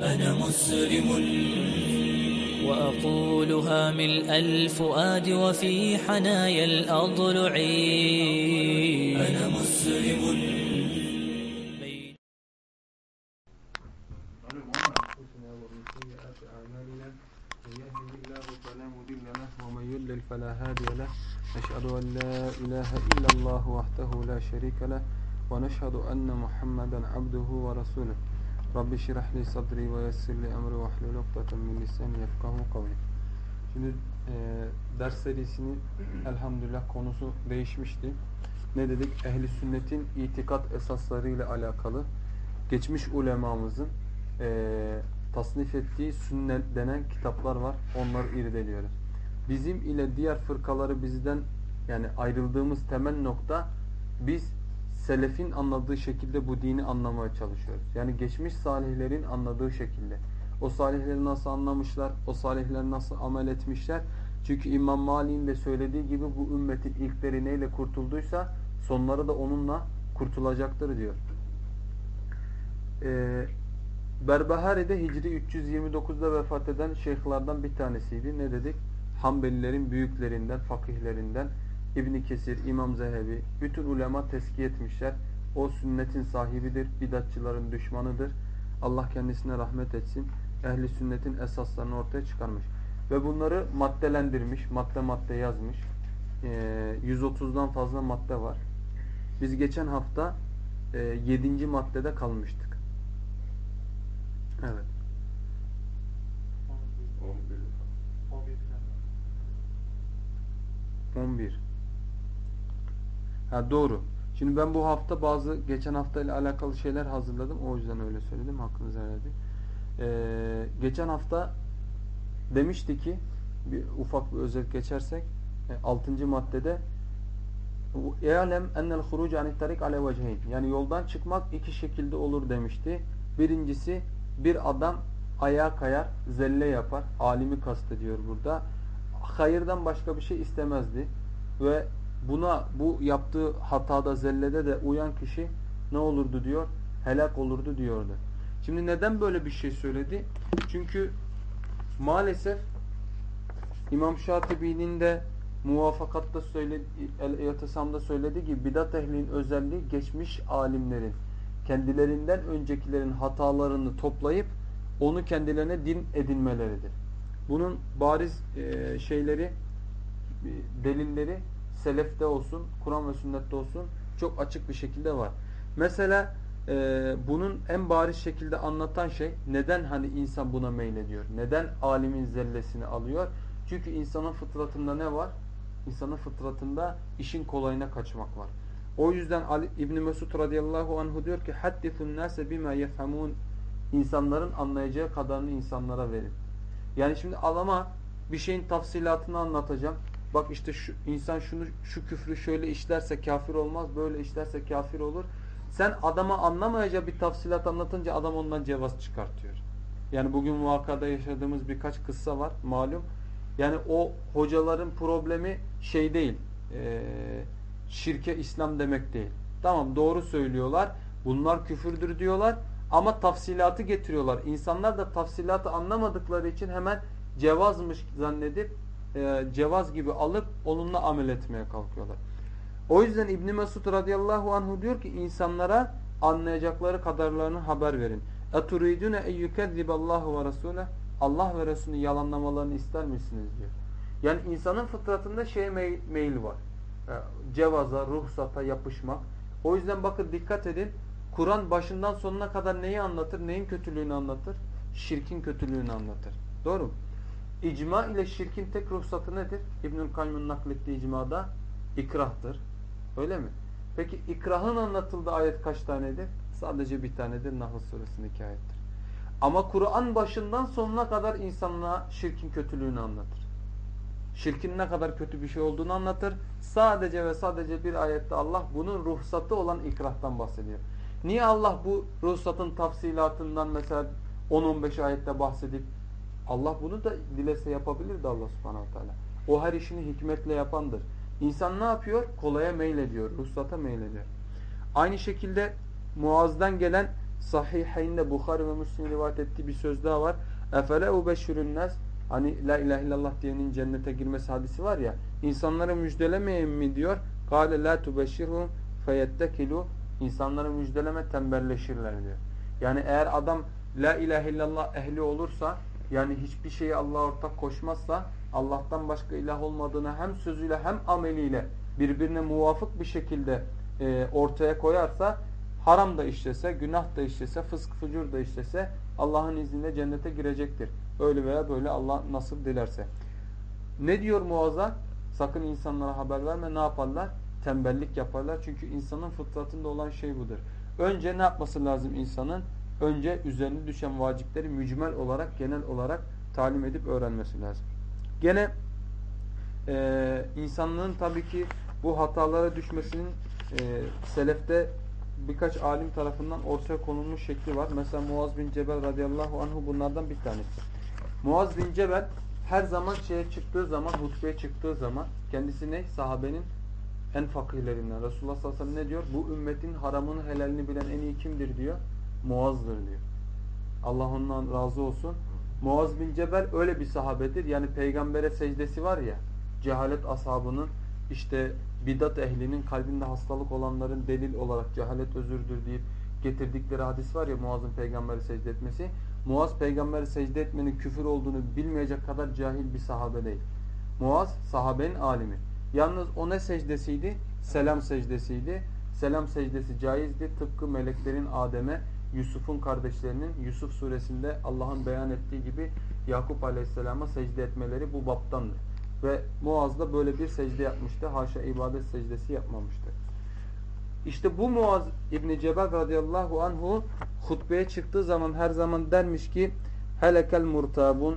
أنا مسلم. وأقولها ملء الفؤاد وفي حنايا الأضلع. أنا مسلم. أنفسنا ومن سيئات أعمالنا من يهده الله فلا مضل له ومن يضلل فلا هادي له نشهد أن لا إله إلا الله وحده لا شريك له ونشهد أن محمدا عبده ورسوله. Rabbi şirah li sadri ve yessir li emri ve ahlul ukdeten min lisani yefkahu kavli. Şimdi e, ders serisini elhamdülillah konusu değişmişti. Ne dedik? Ehli sünnetin itikat esaslarıyla alakalı geçmiş ulemamızın e, tasnif ettiği sünnet denen kitaplar var. Onları irdeliyoruz. Bizim ile diğer fırkaları bizden yani ayrıldığımız temel nokta biz selefin anladığı şekilde bu dini anlamaya çalışıyoruz. Yani geçmiş salihlerin anladığı şekilde. O salihleri nasıl anlamışlar, o salihler nasıl amel etmişler. Çünkü İmam Mali'nin de söylediği gibi bu ümmetin ilkleri neyle kurtulduysa sonları da onunla kurtulacaktır diyor. Ee, Berbahari'de Hicri 329'da vefat eden şeyhlardan bir tanesiydi. Ne dedik? Hanbelilerin büyüklerinden, fakihlerinden İbn Kesir, İmam Zehebi, bütün ulema tezkiye etmişler. O sünnetin sahibidir, bidatçıların düşmanıdır. Allah kendisine rahmet etsin. Ehli sünnetin esaslarını ortaya çıkarmış. Ve bunları maddelendirmiş, madde madde yazmış. Ee, 130'dan fazla madde var. Biz geçen hafta e, 7. maddede kalmıştık. Evet. 11. Ha doğru. Şimdi ben bu hafta bazı geçen hafta ile alakalı şeyler hazırladım. O yüzden öyle söyledim. Hakkınızı helal edin. Ee, geçen hafta demişti ki bir ufak bir özet geçersek 6. maddede "E'lem enel huruc anit tarik ale vecehin." Yani yoldan çıkmak iki şekilde olur demişti. Birincisi bir adam ayağa kayar, zelle yapar. Alimi kastediyor burada. Hayırdan başka bir şey istemezdi. Ve buna bu yaptığı hatada zellede de uyan kişi ne olurdu diyor? Helak olurdu diyordu. Şimdi neden böyle bir şey söyledi? Çünkü maalesef İmam Şatibi'nin de muvafakatta söyledi, El-İyatisam'da söylediği gibi bidat ehlinin özelliği geçmiş alimlerin kendilerinden öncekilerin hatalarını toplayıp onu kendilerine din edinmeleridir. Bunun bariz e, şeyleri delilleri selefte olsun, Kur'an ve sünnette olsun çok açık bir şekilde var. Mesela e, bunun en bariz şekilde anlatan şey neden hani insan buna meylediyor? Neden alimin zellesini alıyor? Çünkü insanın fıtratında ne var? İnsanın fıtratında işin kolayına kaçmak var. O yüzden Ali, İbn Mesud radıyallahu anhu diyor ki haddifun nase bima yefhamun insanların anlayacağı kadarını insanlara verin. Yani şimdi adama bir şeyin tafsilatını anlatacağım. Bak işte şu insan şunu şu küfrü şöyle işlerse kafir olmaz, böyle işlerse kafir olur. Sen adama anlamayacağı bir tafsilat anlatınca adam ondan cevaz çıkartıyor. Yani bugün vakada yaşadığımız birkaç kıssa var malum. Yani o hocaların problemi şey değil. E, şirke İslam demek değil. Tamam doğru söylüyorlar. Bunlar küfürdür diyorlar. Ama tafsilatı getiriyorlar. İnsanlar da tafsilatı anlamadıkları için hemen cevazmış zannedip e, cevaz gibi alıp onunla amel etmeye kalkıyorlar. O yüzden İbn Mesud radıyallahu anhu diyor ki insanlara anlayacakları kadarlarını haber verin. Eturidune en yukezziballahu ve rasule Allah ve Resulünü yalanlamalarını ister misiniz diyor. Yani insanın fıtratında şey meyil var. E, cevaza, ruhsata yapışmak. O yüzden bakın dikkat edin. Kur'an başından sonuna kadar neyi anlatır? Neyin kötülüğünü anlatır? Şirkin kötülüğünü anlatır. Doğru mu? İcma ile şirkin tek ruhsatı nedir? İbnül Kayyum'un naklettiği icmada ikrahtır. Öyle mi? Peki ikrahın anlatıldığı ayet kaç tanedir? Sadece bir tanedir. Nahl suresindeki ayettir. Ama Kur'an başından sonuna kadar insanlığa şirkin kötülüğünü anlatır. Şirkin ne kadar kötü bir şey olduğunu anlatır. Sadece ve sadece bir ayette Allah bunun ruhsatı olan ikrahtan bahsediyor. Niye Allah bu ruhsatın tafsilatından mesela 10-15 ayette bahsedip Allah bunu da dilese yapabilirdi Allah subhanahu teala. O her işini hikmetle yapandır. İnsan ne yapıyor? Kolaya meylediyor, ruhsata meylediyor. Aynı şekilde Muaz'dan gelen Sahiheyinde Bukhari ve Müslim rivayet ettiği bir söz daha var. Efele ubeşşürün nas Hani la ilahe illallah diyenin cennete girmesi hadisi var ya. İnsanları müjdelemeyeyim mi diyor. Kale la tubeşşirhum feyettekilu. İnsanları müjdeleme tembelleşirler diyor. Yani eğer adam la ilahe illallah ehli olursa yani hiçbir şeyi Allah'a ortak koşmazsa Allah'tan başka ilah olmadığını hem sözüyle hem ameliyle birbirine muvafık bir şekilde e, ortaya koyarsa haram da işlese, günah da işlese, fısk fucur da işlese Allah'ın izniyle cennete girecektir. Öyle veya böyle Allah nasıl dilerse. Ne diyor Muaz'a? Sakın insanlara haber verme. Ne yaparlar? Tembellik yaparlar. Çünkü insanın fıtratında olan şey budur. Önce ne yapması lazım insanın? Önce üzerine düşen vacipleri mücmel olarak, genel olarak talim edip öğrenmesi lazım. Gene e, insanlığın tabii ki bu hatalara düşmesinin e, selefte birkaç alim tarafından ortaya konulmuş şekli var. Mesela Muaz bin Cebel radıyallahu anhu bunlardan bir tanesi. Muaz bin Cebel her zaman şeye çıktığı zaman, hutbeye çıktığı zaman kendisi ne? Sahabenin en fakihlerinden. Resulullah sallallahu aleyhi ve sellem ne diyor? Bu ümmetin haramını helalini bilen en iyi kimdir diyor? Muaz'dır diyor. Allah ondan razı olsun. Muaz bin Cebel öyle bir sahabedir. Yani peygambere secdesi var ya, cehalet ashabının işte bidat ehlinin kalbinde hastalık olanların delil olarak cehalet özürdür deyip getirdikleri hadis var ya Muaz'ın peygamberi secde etmesi. Muaz peygamberi secde etmenin küfür olduğunu bilmeyecek kadar cahil bir sahabe değil. Muaz sahabenin alimi. Yalnız o ne secdesiydi? Selam secdesiydi. Selam secdesi caizdi. Tıpkı meleklerin Adem'e Yusuf'un kardeşlerinin Yusuf suresinde Allah'ın beyan ettiği gibi Yakup aleyhisselama secde etmeleri bu baptandı. Ve Muaz da böyle bir secde yapmıştı. Haşa ibadet secdesi yapmamıştı. İşte bu Muaz İbni Cebel radıyallahu anhu hutbeye çıktığı zaman her zaman dermiş ki helekel murtabun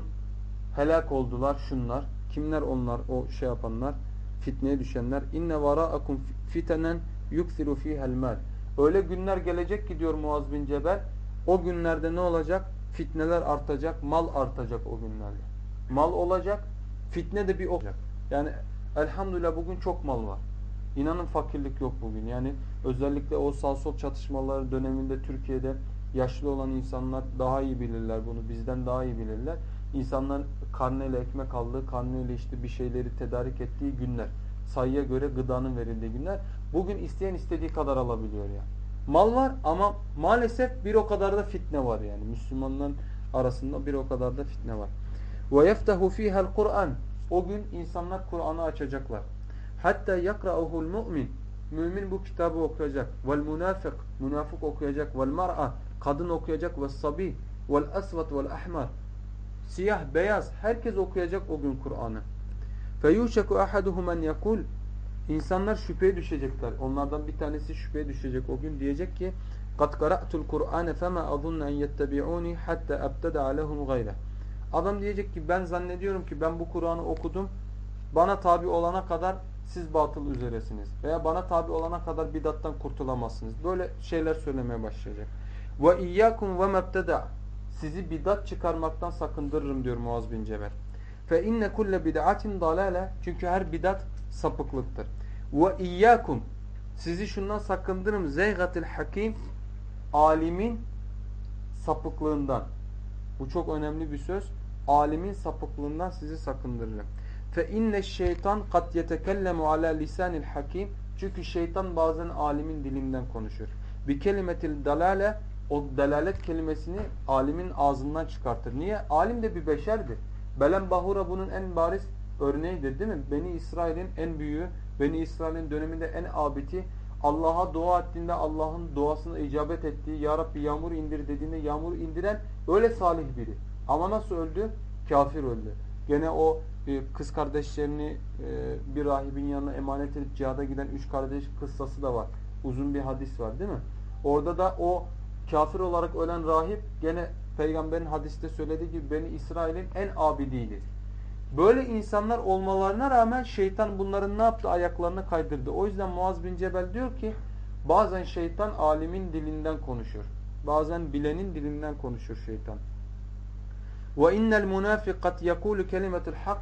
helak oldular şunlar. Kimler onlar o şey yapanlar? Fitneye düşenler. İnne varaakum fitenen yuksiru fihel mal. Öyle günler gelecek ki diyor Muaz bin Cebel. O günlerde ne olacak? Fitneler artacak, mal artacak o günlerde. Mal olacak, fitne de bir olacak. Yani elhamdülillah bugün çok mal var. İnanın fakirlik yok bugün. Yani özellikle o sağ sol çatışmaları döneminde Türkiye'de yaşlı olan insanlar daha iyi bilirler bunu. Bizden daha iyi bilirler. İnsanlar karneyle ekmek aldığı, karneyle işte bir şeyleri tedarik ettiği günler. Sayıya göre gıdanın verildiği günler. Bugün isteyen istediği kadar alabiliyor yani. Mal var ama maalesef bir o kadar da fitne var yani. Müslümanların arasında bir o kadar da fitne var. وَيَفْتَهُ ف۪يهَا الْقُرْآنِ O gün insanlar Kur'an'ı açacaklar. Hatta yakra'uhul mu'min. Mümin bu kitabı okuyacak. Vel münafık. Münafık okuyacak. Vel mar'a. Kadın okuyacak. Vel sabi. Vel asvat vel ahmar. Siyah, beyaz. Herkes okuyacak o gün Kur'an'ı. Feyuşeku ahaduhum en yakul. İnsanlar şüpheye düşecekler. Onlardan bir tanesi şüpheye düşecek o gün. Diyecek ki قَدْ قَرَأْتُ الْقُرْآنَ فَمَا أَظُنَّ اَنْ يَتَّبِعُونِ حَتَّى أَبْتَدَعَ لَهُمْ غَيْرَهُ Adam diyecek ki ben zannediyorum ki ben bu Kur'an'ı okudum. Bana tabi olana kadar siz batıl üzeresiniz. Veya bana tabi olana kadar bidattan kurtulamazsınız. Böyle şeyler söylemeye başlayacak. Ve iyyakum ve mebteda. Sizi bidat çıkarmaktan sakındırırım diyor Muaz bin Cebel. Fe inne kulle bid'atin dalale. Çünkü her bidat sapıklıktır. Ve iyyakum. Sizi şundan sakındırırım. Zeygatil hakim. Alimin sapıklığından. Bu çok önemli bir söz. Alimin sapıklığından sizi sakındırırım. Fe inne şeytan kat yetekellemu ala lisanil hakim. Çünkü şeytan bazen alimin dilinden konuşur. Bir kelimetil dalale o dalalet kelimesini alimin ağzından çıkartır. Niye? Alim de bir beşerdir. Belen Bahura bunun en bariz örneğidir değil mi? Beni İsrail'in en büyüğü, Beni İsrail'in döneminde en abiti, Allah'a dua ettiğinde Allah'ın duasına icabet ettiği, Ya Rabbi yağmur indir dediğinde yağmur indiren öyle salih biri. Ama nasıl öldü? Kafir öldü. Gene o e, kız kardeşlerini e, bir rahibin yanına emanet edip cihada giden üç kardeş kıssası da var. Uzun bir hadis var değil mi? Orada da o kafir olarak ölen rahip gene peygamberin hadiste söylediği gibi Beni İsrail'in en abidiydi. Böyle insanlar olmalarına rağmen şeytan bunların ne yaptı? Ayaklarını kaydırdı. O yüzden Muaz bin Cebel diyor ki bazen şeytan alimin dilinden konuşur. Bazen bilenin dilinden konuşur şeytan. Ve innel munafiqat yekulu kelimetul hak.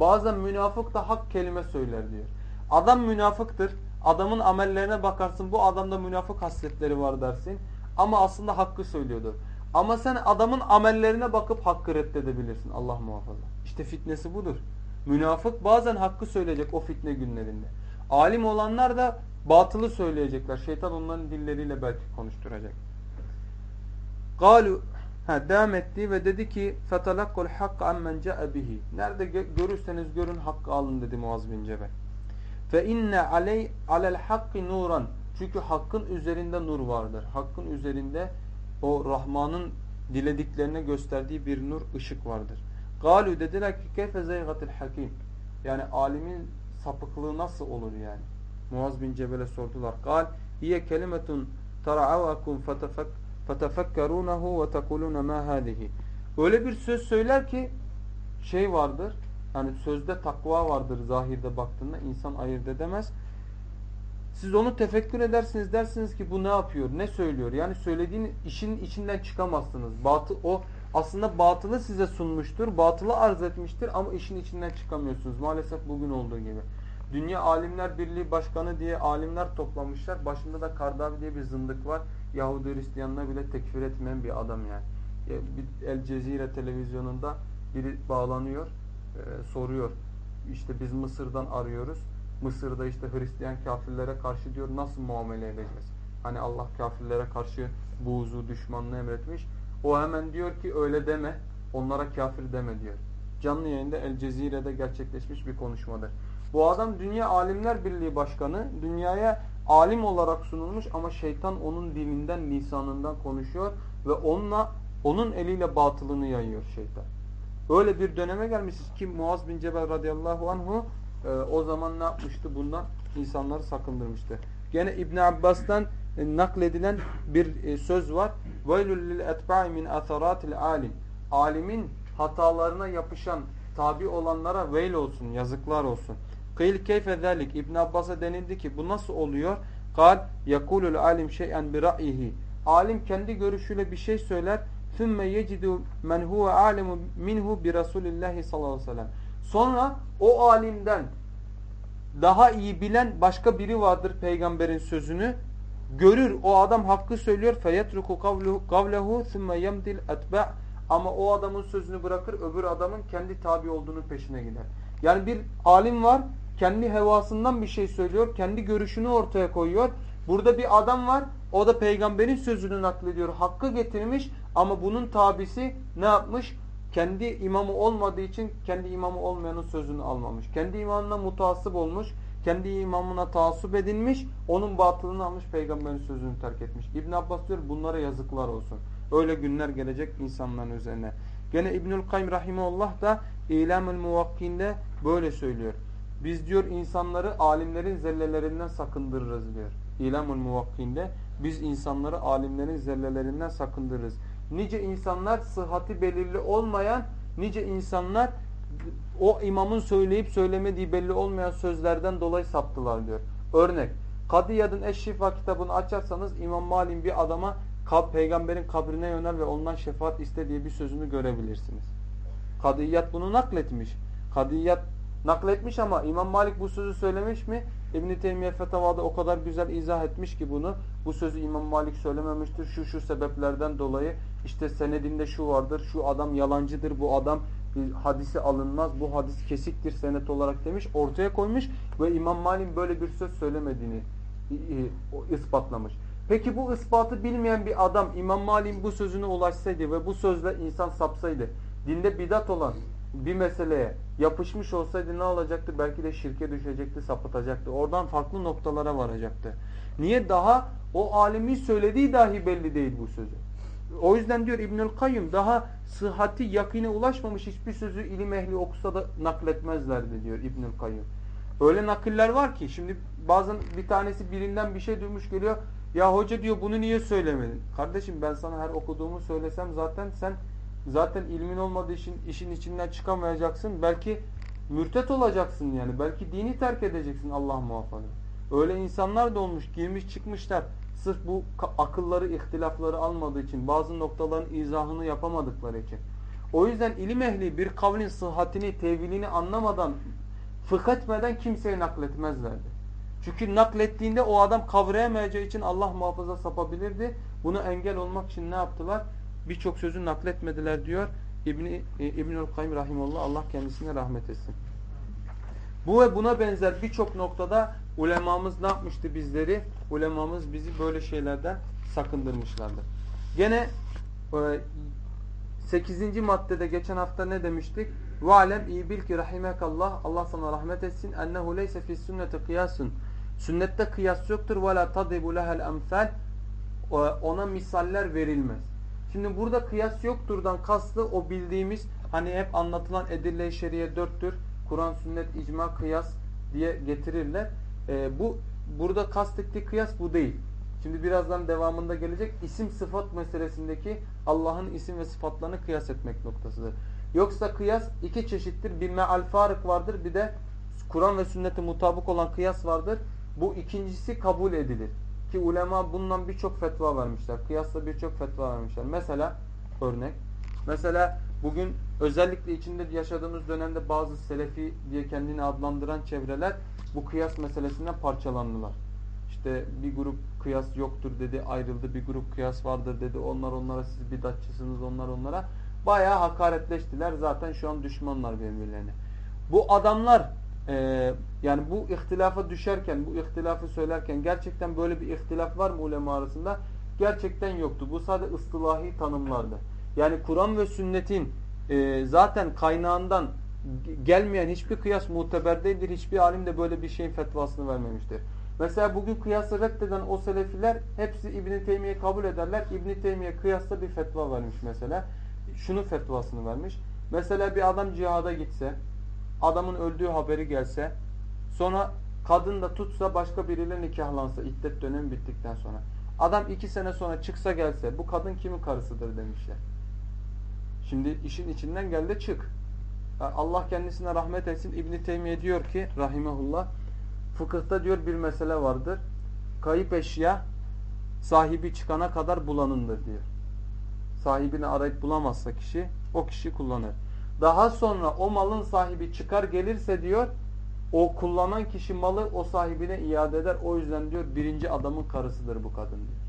Bazen münafık da hak kelime söyler diyor. Adam münafıktır. Adamın amellerine bakarsın bu adamda münafık hasletleri var dersin. ama aslında hakkı söylüyordur. Ama sen adamın amellerine bakıp hakkı reddedebilirsin. Allah muhafaza. İşte fitnesi budur. Münafık bazen hakkı söyleyecek o fitne günlerinde. Alim olanlar da batılı söyleyecekler. Şeytan onların dilleriyle belki konuşturacak. Galu ha, devam etti ve dedi ki فَتَلَقُّ الْحَقَّ اَمَّنْ جَاءَ bihi. Nerede görürseniz görün hakkı alın dedi Muaz bin Cebel. فَاِنَّ عَلَيْ عَلَى الْحَقِّ nuran. Çünkü hakkın üzerinde nur vardır. Hakkın üzerinde o Rahman'ın dilediklerine gösterdiği bir nur, ışık vardır. Galu dediler ki keyfe zeygatil hakim. Yani alimin sapıklığı nasıl olur yani? Muaz bin Cebel'e sordular. Gal hiye kelimetun tara'avakum fetefekkerunehu ve tekulune ma hadihi. Öyle bir söz söyler ki şey vardır. Yani sözde takva vardır zahirde baktığında insan ayırt edemez. Siz onu tefekkür edersiniz dersiniz ki bu ne yapıyor, ne söylüyor? Yani söylediğin işin içinden çıkamazsınız. Batı, o aslında batılı size sunmuştur, batılı arz etmiştir ama işin içinden çıkamıyorsunuz. Maalesef bugün olduğu gibi. Dünya Alimler Birliği Başkanı diye alimler toplamışlar. Başında da Kardavi diye bir zındık var. Yahudi Hristiyanına bile tekfir etmeyen bir adam yani. El Cezire televizyonunda biri bağlanıyor, e, soruyor. İşte biz Mısır'dan arıyoruz. Mısır'da işte Hristiyan kafirlere karşı diyor nasıl muamele edeceğiz? Hani Allah kafirlere karşı buğzu, düşmanlığı emretmiş. O hemen diyor ki öyle deme, onlara kafir deme diyor. Canlı yayında El Cezire'de gerçekleşmiş bir konuşmadır. Bu adam Dünya Alimler Birliği Başkanı. Dünyaya alim olarak sunulmuş ama şeytan onun dilinden, lisanından konuşuyor ve onunla onun eliyle batılını yayıyor şeytan. Öyle bir döneme gelmişiz ki Muaz bin Cebel radıyallahu anhu e, o zaman ne yapmıştı? Bundan insanları sakındırmıştı. Gene İbn Abbas'tan e, nakledilen bir e, söz var. Veylül lil etba'i min atharatil alim. Alimin hatalarına yapışan tabi olanlara veil olsun, yazıklar olsun. Kıyıl keyfe zelik. İbn Abbas'a denildi ki bu nasıl oluyor? Kal yakulul alim şey'en bi ra'yihi. Alim kendi görüşüyle bir şey söyler. Sümme yecidu men huve alimu minhu bi Resulillahi sallallahu aleyhi ve sellem. Sonra o alimden daha iyi bilen başka biri vardır peygamberin sözünü. Görür o adam hakkı söylüyor. Feyetruku kavlehu sümme yemdil etba' ama o adamın sözünü bırakır öbür adamın kendi tabi olduğunu peşine gider. Yani bir alim var kendi hevasından bir şey söylüyor. Kendi görüşünü ortaya koyuyor. Burada bir adam var. O da peygamberin sözünü naklediyor. Hakkı getirmiş ama bunun tabisi ne yapmış? Kendi imamı olmadığı için kendi imamı olmayanın sözünü almamış. Kendi imamına mutasip olmuş. Kendi imamına taassup edinmiş. Onun batılını almış peygamberin sözünü terk etmiş. İbn Abbas diyor bunlara yazıklar olsun. Öyle günler gelecek insanların üzerine. Gene İbnül Kayyum Rahimullah da İlamül Muvakkin'de böyle söylüyor. Biz diyor insanları alimlerin zellelerinden sakındırırız diyor. İlamul Muvakkin'de biz insanları alimlerin zellelerinden sakındırırız. Nice insanlar sıhhati belirli olmayan, nice insanlar o imamın söyleyip söylemediği belli olmayan sözlerden dolayı saptılar diyor. Örnek, Kadiyad'ın Eşşifa kitabını açarsanız İmam Malik'in bir adama peygamberin kabrine yönel ve ondan şefaat iste diye bir sözünü görebilirsiniz. Kadiyat bunu nakletmiş. Kadiyat nakletmiş ama İmam Malik bu sözü söylemiş mi? İbn-i Teymiye Fetavada o kadar güzel izah etmiş ki bunu. Bu sözü İmam Malik söylememiştir. Şu şu sebeplerden dolayı işte senedinde şu vardır. Şu adam yalancıdır. Bu adam hadisi alınmaz. Bu hadis kesiktir senet olarak demiş. Ortaya koymuş ve İmam Malik böyle bir söz söylemediğini ispatlamış. Peki bu ispatı bilmeyen bir adam İmam Malik'in bu sözüne ulaşsaydı ve bu sözle insan sapsaydı, dinde bidat olan bir meseleye yapışmış olsaydı ne olacaktı? Belki de şirke düşecekti, sapıtacaktı. Oradan farklı noktalara varacaktı. Niye? Daha o alimin söylediği dahi belli değil bu sözü. O yüzden diyor İbnül Kayyum daha sıhhati yakine ulaşmamış hiçbir sözü ilim ehli okusa da nakletmezlerdi diyor İbnül Kayyum. Öyle nakiller var ki şimdi bazen bir tanesi birinden bir şey duymuş geliyor. Ya hoca diyor bunu niye söylemedin? Kardeşim ben sana her okuduğumu söylesem zaten sen zaten ilmin olmadığı için işin içinden çıkamayacaksın. Belki mürtet olacaksın yani. Belki dini terk edeceksin Allah muhafaza. Öyle insanlar da olmuş, girmiş çıkmışlar. Sırf bu akılları, ihtilafları almadığı için, bazı noktaların izahını yapamadıkları için. O yüzden ilim ehli bir kavlin sıhhatini, tevilini anlamadan, fıkh etmeden kimseye nakletmezlerdi. Çünkü naklettiğinde o adam kavrayamayacağı için Allah muhafaza sapabilirdi Bunu engel olmak için ne yaptılar? Birçok sözü nakletmediler diyor İbni, e, İbnül Kayyum Rahimullah Allah kendisine rahmet etsin. Bu ve buna benzer birçok noktada ulemamız ne yapmıştı bizleri? Ulemamız bizi böyle şeylerden sakındırmışlardır. Gene 8. E, maddede geçen hafta ne demiştik? Ve alem iyi bil ki rahimekallah Allah sana rahmet etsin. Ennehu leyse fi sünneti kıyasun. Sünnette kıyas yoktur. Ve la tadibu lehel emsal. Ona misaller verilmez. Şimdi burada kıyas yokturdan kastı o bildiğimiz hani hep anlatılan edille-i şeriye dörttür. Kur'an, sünnet, icma, kıyas diye getirirler. E, bu burada kastettiği kıyas bu değil. Şimdi birazdan devamında gelecek isim sıfat meselesindeki Allah'ın isim ve sıfatlarını kıyas etmek noktasıdır. Yoksa kıyas iki çeşittir. Bir meal farık vardır bir de Kur'an ve sünnete mutabık olan kıyas vardır. Bu ikincisi kabul edilir. Ki ulema bundan birçok fetva vermişler. Kıyasla birçok fetva vermişler. Mesela örnek. Mesela bugün özellikle içinde yaşadığımız dönemde bazı selefi diye kendini adlandıran çevreler bu kıyas meselesinden parçalandılar. İşte bir grup kıyas yoktur dedi ayrıldı. Bir grup kıyas vardır dedi. Onlar onlara siz bidatçısınız onlar onlara. Bayağı hakaretleştiler. Zaten şu an düşmanlar birbirlerine. Bu adamlar e, yani bu ihtilafa düşerken, bu ihtilafı söylerken gerçekten böyle bir ihtilaf var mı ulema arasında? Gerçekten yoktu. Bu sadece ıstılahi tanımlardı. Yani Kur'an ve sünnetin e, zaten kaynağından gelmeyen hiçbir kıyas muteber değildir. Hiçbir alim de böyle bir şeyin fetvasını vermemiştir. Mesela bugün kıyası reddeden o selefiler hepsi İbn-i Teymiye kabul ederler. İbn-i Teymiye kıyasla bir fetva vermiş mesela. Şunu fetvasını vermiş. Mesela bir adam cihada gitse, adamın öldüğü haberi gelse, sonra kadın da tutsa başka biriyle nikahlansa iddet dönemi bittikten sonra. Adam iki sene sonra çıksa gelse bu kadın kimin karısıdır demişler. Şimdi işin içinden gel de çık. Allah kendisine rahmet etsin. İbn Teymiye diyor ki rahimehullah fıkıhta diyor bir mesele vardır. Kayıp eşya sahibi çıkana kadar bulanındır diyor. Sahibini arayıp bulamazsa kişi o kişi kullanır. Daha sonra o malın sahibi çıkar gelirse diyor o kullanan kişi malı o sahibine iade eder. O yüzden diyor birinci adamın karısıdır bu kadın diyor.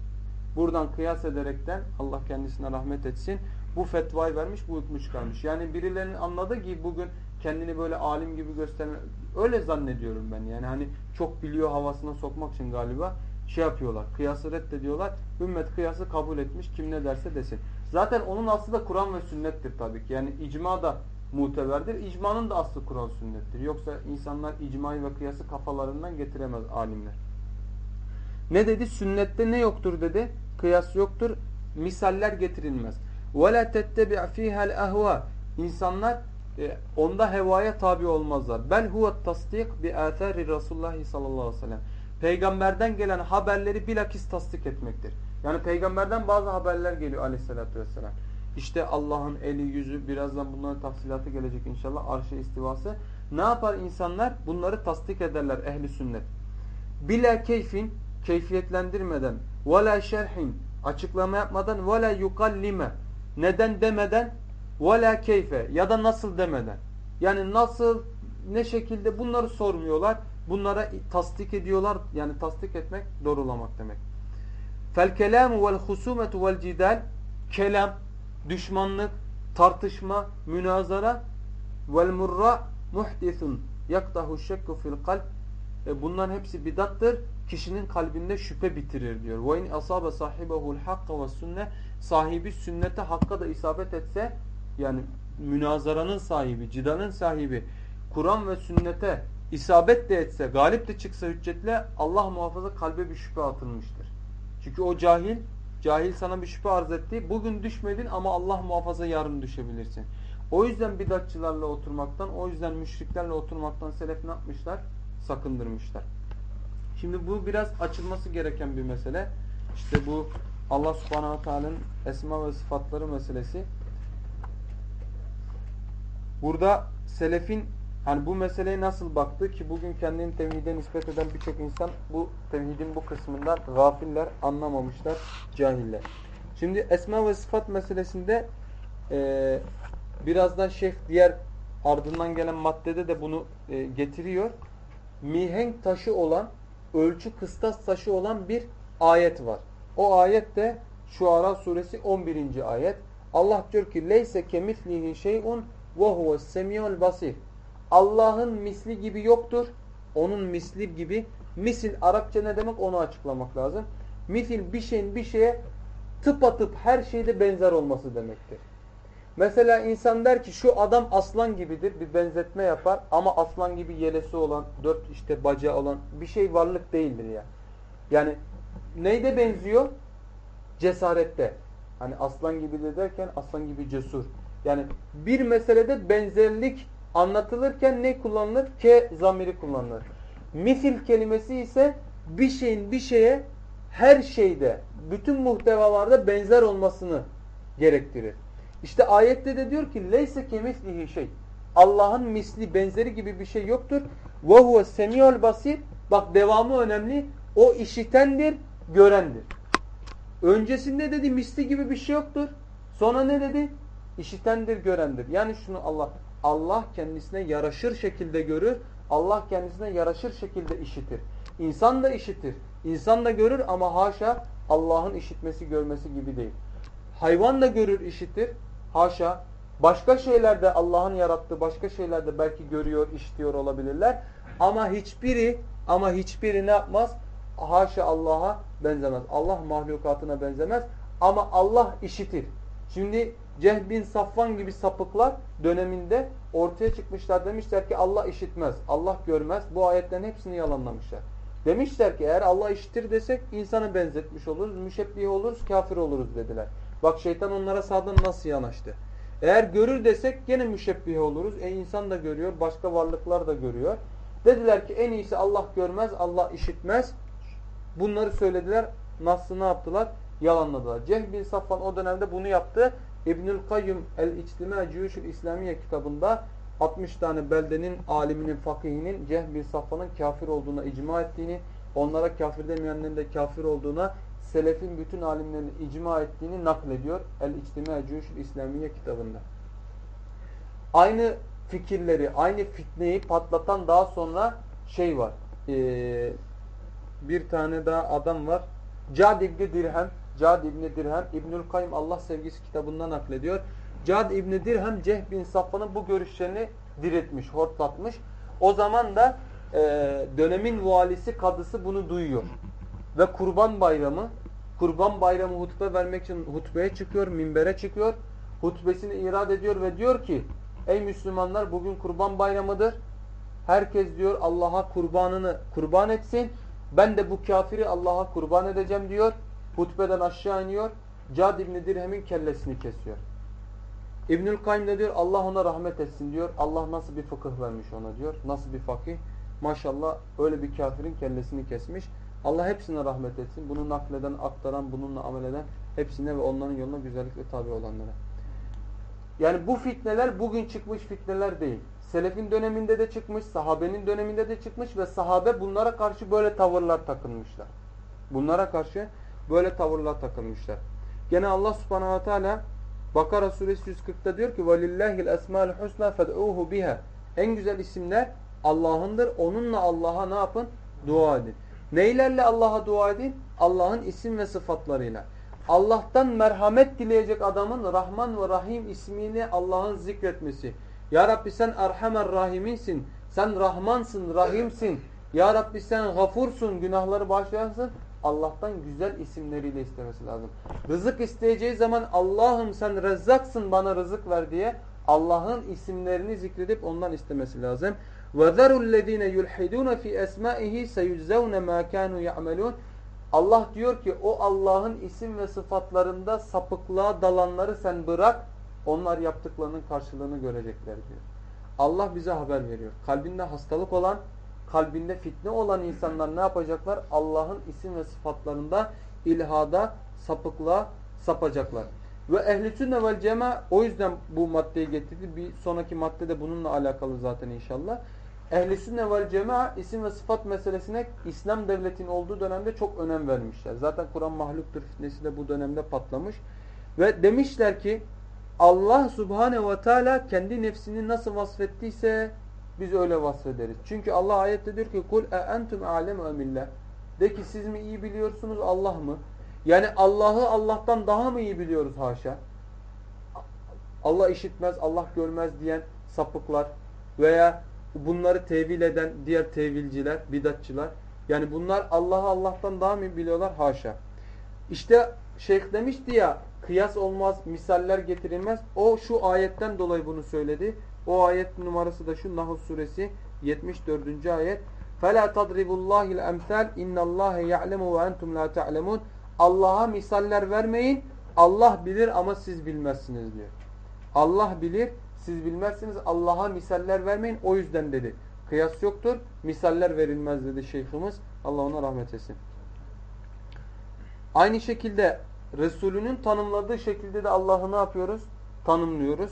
Buradan kıyas ederekten Allah kendisine rahmet etsin bu fetvayı vermiş, bu hükmü çıkarmış. Yani birilerinin anladı ki bugün kendini böyle alim gibi gösterme öyle zannediyorum ben. Yani hani çok biliyor havasına sokmak için galiba şey yapıyorlar. Kıyası reddediyorlar. Ümmet kıyası kabul etmiş. Kim ne derse desin. Zaten onun aslı da Kur'an ve sünnettir tabii ki. Yani icma da muteberdir. İcmanın da aslı Kur'an sünnettir. Yoksa insanlar icmayı ve kıyası kafalarından getiremez alimler. Ne dedi? Sünnette ne yoktur dedi? Kıyas yoktur. Misaller getirilmez. وَلَا تَتَّبِعْ ف۪يهَا الْاَهْوَى İnsanlar e, onda hevaya tabi olmazlar. Bel huve tasdik bi athari Resulullah sallallahu aleyhi ve sellem. Peygamberden gelen haberleri bilakis tasdik etmektir. Yani peygamberden bazı haberler geliyor aleyhissalatü vesselam. İşte Allah'ın eli yüzü birazdan bunların tafsilatı gelecek inşallah arşa istivası. Ne yapar insanlar? Bunları tasdik ederler ehli sünnet. Bila keyfin keyfiyetlendirmeden ve la şerhin açıklama yapmadan ve la yukallime neden demeden وَلَا keyfe ya da nasıl demeden. Yani nasıl, ne şekilde bunları sormuyorlar. Bunlara tasdik ediyorlar. Yani tasdik etmek, doğrulamak demek. فَالْكَلَامُ وَالْخُسُومَةُ وَالْجِدَالِ Kelam, düşmanlık, tartışma, münazara وَالْمُرَّ مُحْدِثٌ يَقْتَهُ الشَّكُّ فِي الْقَلْبِ Bunların hepsi bidattır. Kişinin kalbinde şüphe bitirir diyor. وَاِنْ أَصَابَ صَاحِبَهُ الْحَقَّ وَالسُنَّةِ Sahibi sünnete hakka da isabet etse yani münazaranın sahibi, cidanın sahibi Kur'an ve sünnete isabet de etse, galip de çıksa hüccetle Allah muhafaza kalbe bir şüphe atılmıştır. Çünkü o cahil, cahil sana bir şüphe arz etti. Bugün düşmedin ama Allah muhafaza yarın düşebilirsin. O yüzden bidatçılarla oturmaktan, o yüzden müşriklerle oturmaktan selef ne yapmışlar? Sakındırmışlar. Şimdi bu biraz açılması gereken bir mesele. İşte bu Allah subhanahu teala'nın esma ve sıfatları meselesi. Burada selefin hani bu meseleye nasıl baktı ki bugün kendini tevhide nispet eden birçok insan bu tevhidin bu kısmından gafiller, anlamamışlar, cahiller. Şimdi esma ve sıfat meselesinde e, birazdan şeyh diğer ardından gelen maddede de bunu e, getiriyor. Mihenk taşı olan, ölçü kıstas taşı olan bir ayet var. O ayet de Şuara suresi 11. ayet. Allah diyor ki leyse kemislihi şey'un ve huves semiyul basir. Allah'ın misli gibi yoktur. Onun misli gibi. Misil Arapça ne demek onu açıklamak lazım. Misil bir şeyin bir şeye tıpatıp her şeyde benzer olması demektir. Mesela insan der ki şu adam aslan gibidir bir benzetme yapar ama aslan gibi yelesi olan dört işte bacağı olan bir şey varlık değildir ya. Yani neyde benziyor? Cesarette. Hani aslan gibi de derken aslan gibi cesur. Yani bir meselede benzerlik anlatılırken ne kullanılır? Ke zamiri kullanılır. Misil kelimesi ise bir şeyin bir şeye her şeyde, bütün muhtevalarda benzer olmasını gerektirir. İşte ayette de diyor ki leyse kemislihi şey. Allah'ın misli benzeri gibi bir şey yoktur. Ve huve semiyul basir. Bak devamı önemli. O işitendir, görendir. Öncesinde dedi misli gibi bir şey yoktur. Sonra ne dedi? İşitendir, görendir. Yani şunu Allah Allah kendisine yaraşır şekilde görür. Allah kendisine yaraşır şekilde işitir. İnsan da işitir. İnsan da görür ama haşa Allah'ın işitmesi, görmesi gibi değil. Hayvan da görür, işitir. Haşa. Başka şeylerde Allah'ın yarattığı başka şeylerde belki görüyor, işitiyor olabilirler. Ama hiçbiri ama hiçbiri ne yapmaz? Haşa Allah'a benzemez. Allah mahlukatına benzemez. Ama Allah işitir. Şimdi Ceh bin Safvan gibi sapıklar döneminde ortaya çıkmışlar. Demişler ki Allah işitmez, Allah görmez. Bu ayetlerin hepsini yalanlamışlar. Demişler ki eğer Allah işitir desek insanı benzetmiş oluruz, müşebbih oluruz, kafir oluruz dediler. Bak şeytan onlara sağdan nasıl yanaştı. Eğer görür desek gene müşebbih oluruz. E insan da görüyor, başka varlıklar da görüyor. Dediler ki en iyisi Allah görmez, Allah işitmez. Bunları söylediler. Nasıl ne yaptılar? Yalanladılar. Ceh bin Safvan o dönemde bunu yaptı. İbnül Kayyum El-İçtima Cüyüşül İslamiye kitabında 60 tane beldenin aliminin, fakihinin Ceh bin Safvan'ın kafir olduğuna icma ettiğini, onlara kafir demeyenlerin de kafir olduğuna selefin bütün alimlerin icma ettiğini naklediyor. El-İçtima Cüyüşül İslamiye kitabında. Aynı fikirleri, aynı fitneyi patlatan daha sonra şey var. Ee, bir tane daha adam var. Cad İbni Dirhem Cad İbni Dirhem İbnül Kayyum Allah Sevgisi kitabından naklediyor. Cad İbni Dirhem Ceh bin Safvan'ın bu görüşlerini diretmiş, hortlatmış. O zaman da e, dönemin valisi kadısı bunu duyuyor. Ve kurban bayramı kurban bayramı hutbe vermek için hutbeye çıkıyor, minbere çıkıyor. Hutbesini irad ediyor ve diyor ki ey Müslümanlar bugün kurban bayramıdır. Herkes diyor Allah'a kurbanını kurban etsin. Ben de bu kafiri Allah'a kurban edeceğim diyor. Hutbeden aşağı iniyor. Cad İbni Dirhem'in kellesini kesiyor. İbnül Kayyum de diyor Allah ona rahmet etsin diyor. Allah nasıl bir fıkıh vermiş ona diyor. Nasıl bir fakih. Maşallah öyle bir kafirin kellesini kesmiş. Allah hepsine rahmet etsin. Bunu nakleden, aktaran, bununla amel eden hepsine ve onların yoluna güzellikle tabi olanlara. Yani bu fitneler bugün çıkmış fitneler değil. Selefin döneminde de çıkmış, sahabenin döneminde de çıkmış ve sahabe bunlara karşı böyle tavırlar takınmışlar. Bunlara karşı böyle tavırlar takılmışlar. Gene Allah subhanahu wa ta'ala Bakara suresi 140'ta diyor ki وَلِلَّهِ الْاَسْمَالُ الْحُسْنَى فَدْعُوهُ biha. En güzel isimler Allah'ındır. Onunla Allah'a ne yapın? Dua edin. Neylerle Allah'a dua edin? Allah'ın isim ve sıfatlarıyla. Allah'tan merhamet dileyecek adamın Rahman ve Rahim ismini Allah'ın zikretmesi. Ya Rabbi sen Erhamer Rahim'insin. Sen Rahmansın, Rahim'sin. Ya Rabbi sen Gafursun, günahları bağışlayansın. Allah'tan güzel isimleriyle istemesi lazım. Rızık isteyeceği zaman Allah'ım sen rezzaksın bana rızık ver diye Allah'ın isimlerini zikredip ondan istemesi lazım. وَذَرُوا الَّذ۪ينَ يُلْحِدُونَ ف۪ي أَسْمَائِهِ سَيُزَّوْنَ مَا كَانُوا يَعْمَلُونَ Allah diyor ki o Allah'ın isim ve sıfatlarında sapıklığa dalanları sen bırak. Onlar yaptıklarının karşılığını görecekler diyor. Allah bize haber veriyor. Kalbinde hastalık olan, kalbinde fitne olan insanlar ne yapacaklar? Allah'ın isim ve sıfatlarında ilhada, sapıklığa sapacaklar. Ve ehli sünne vel cema o yüzden bu maddeyi getirdi. Bir sonraki madde de bununla alakalı zaten inşallah. Ehli sünne vel cema isim ve sıfat meselesine İslam devletinin olduğu dönemde çok önem vermişler. Zaten Kur'an mahluktur fitnesi de bu dönemde patlamış. Ve demişler ki Allah subhanehu ve teala kendi nefsini nasıl vasfettiyse biz öyle vasfederiz. Çünkü Allah ayette diyor ki kul e entum alem emillah. De ki siz mi iyi biliyorsunuz Allah mı? Yani Allah'ı Allah'tan daha mı iyi biliyoruz haşa? Allah işitmez, Allah görmez diyen sapıklar veya bunları tevil eden diğer tevilciler, bidatçılar. Yani bunlar Allah'ı Allah'tan daha mı biliyorlar? Haşa. İşte şeyh demişti ya kıyas olmaz, misaller getirilmez. O şu ayetten dolayı bunu söyledi. O ayet numarası da şu Nahl suresi 74. ayet. فَلَا تَضْرِبُ اللّٰهِ الْاَمْثَالِ اِنَّ اللّٰهَ يَعْلَمُ وَاَنْتُمْ لَا تَعْلَمُونَ Allah'a misaller vermeyin. Allah bilir ama siz bilmezsiniz diyor. Allah bilir, siz bilmezsiniz. Allah'a misaller vermeyin. O yüzden dedi. Kıyas yoktur, misaller verilmez dedi şeyhimiz. Allah ona rahmet etsin. Aynı şekilde Resulünün tanımladığı şekilde de Allah'ı ne yapıyoruz? Tanımlıyoruz.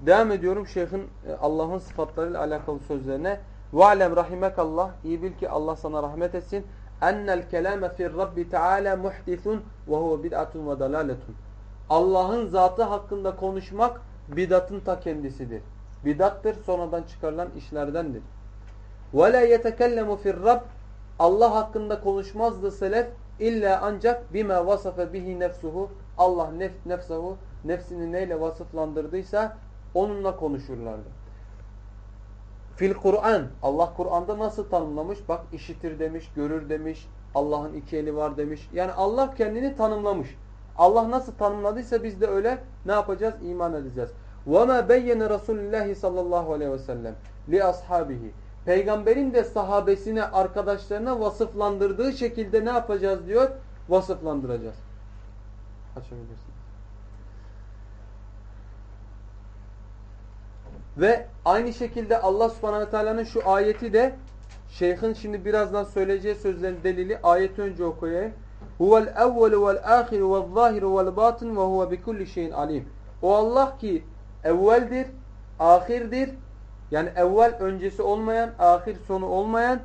Devam ediyorum şeyhin e, Allah'ın sıfatlarıyla alakalı sözlerine. وَعْلَمْ rahimekallah İyi bil ki Allah sana rahmet etsin. اَنَّ الْكَلَامَ فِي الرَّبِّ تَعَالَى مُحْدِثٌ وَهُوَ بِدْعَةٌ وَدَلَالَةٌ Allah'ın zatı hakkında konuşmak bidatın ta kendisidir. Bidattır, sonradan çıkarılan işlerdendir. وَلَا يَتَكَلَّمُ فِي الرَّبِّ Allah hakkında konuşmazdı selef illa ancak bime vasafe bihi nefsuhu Allah nef nefsahu nefsini neyle vasıflandırdıysa onunla konuşurlardı. Fil Kur'an Allah Kur'an'da nasıl tanımlamış? Bak işitir demiş, görür demiş, Allah'ın iki eli var demiş. Yani Allah kendini tanımlamış. Allah nasıl tanımladıysa biz de öyle ne yapacağız? İman edeceğiz. وَمَا بَيَّنَ رَسُولُ اللّٰهِ sallallahu aleyhi ve sellem li ashabihi Peygamberin de sahabesine, arkadaşlarına vasıflandırdığı şekilde ne yapacağız diyor? Vasıflandıracağız. Açabilirsin. Ve aynı şekilde Allah subhanahu teala'nın şu ayeti de şeyhin şimdi birazdan söyleyeceği sözlerin delili ayeti önce okuyayım. Huvel evvelu vel ahiru vel zahiru vel batın ve huve bi kulli şeyin alim. O Allah ki evveldir, ahirdir, yani evvel öncesi olmayan, ahir sonu olmayan,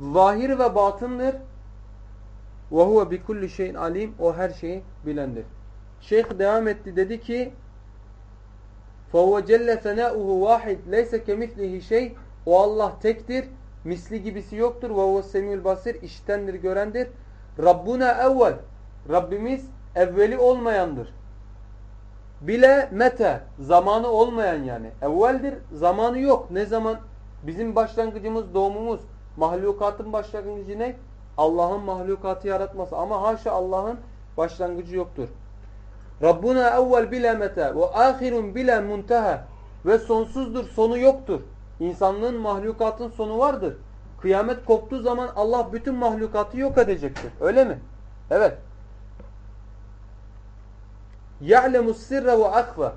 zahir ve batındır. Ve huve bi kulli şeyin alim. O her şeyi bilendir. Şeyh devam etti dedi ki فَهُوَ جَلَّ ثَنَاؤُهُ وَاحِدْ لَيْسَ كَمِثْلِهِ şey O Allah tektir. Misli gibisi yoktur. وَهُوَ semiyul basir. işitendir, görendir. Rabbuna evvel. Rabbimiz evveli olmayandır. Bile mete zamanı olmayan yani. Evveldir zamanı yok. Ne zaman bizim başlangıcımız doğumumuz mahlukatın başlangıcı ne? Allah'ın mahlukatı yaratması. Ama haşa Allah'ın başlangıcı yoktur. Rabbuna evvel bile mete ve ahirun bile munteha ve sonsuzdur sonu yoktur. İnsanlığın mahlukatın sonu vardır. Kıyamet koptuğu zaman Allah bütün mahlukatı yok edecektir. Öyle mi? Evet. يَعْلَمُ السِّرَّ وَاَخْفَى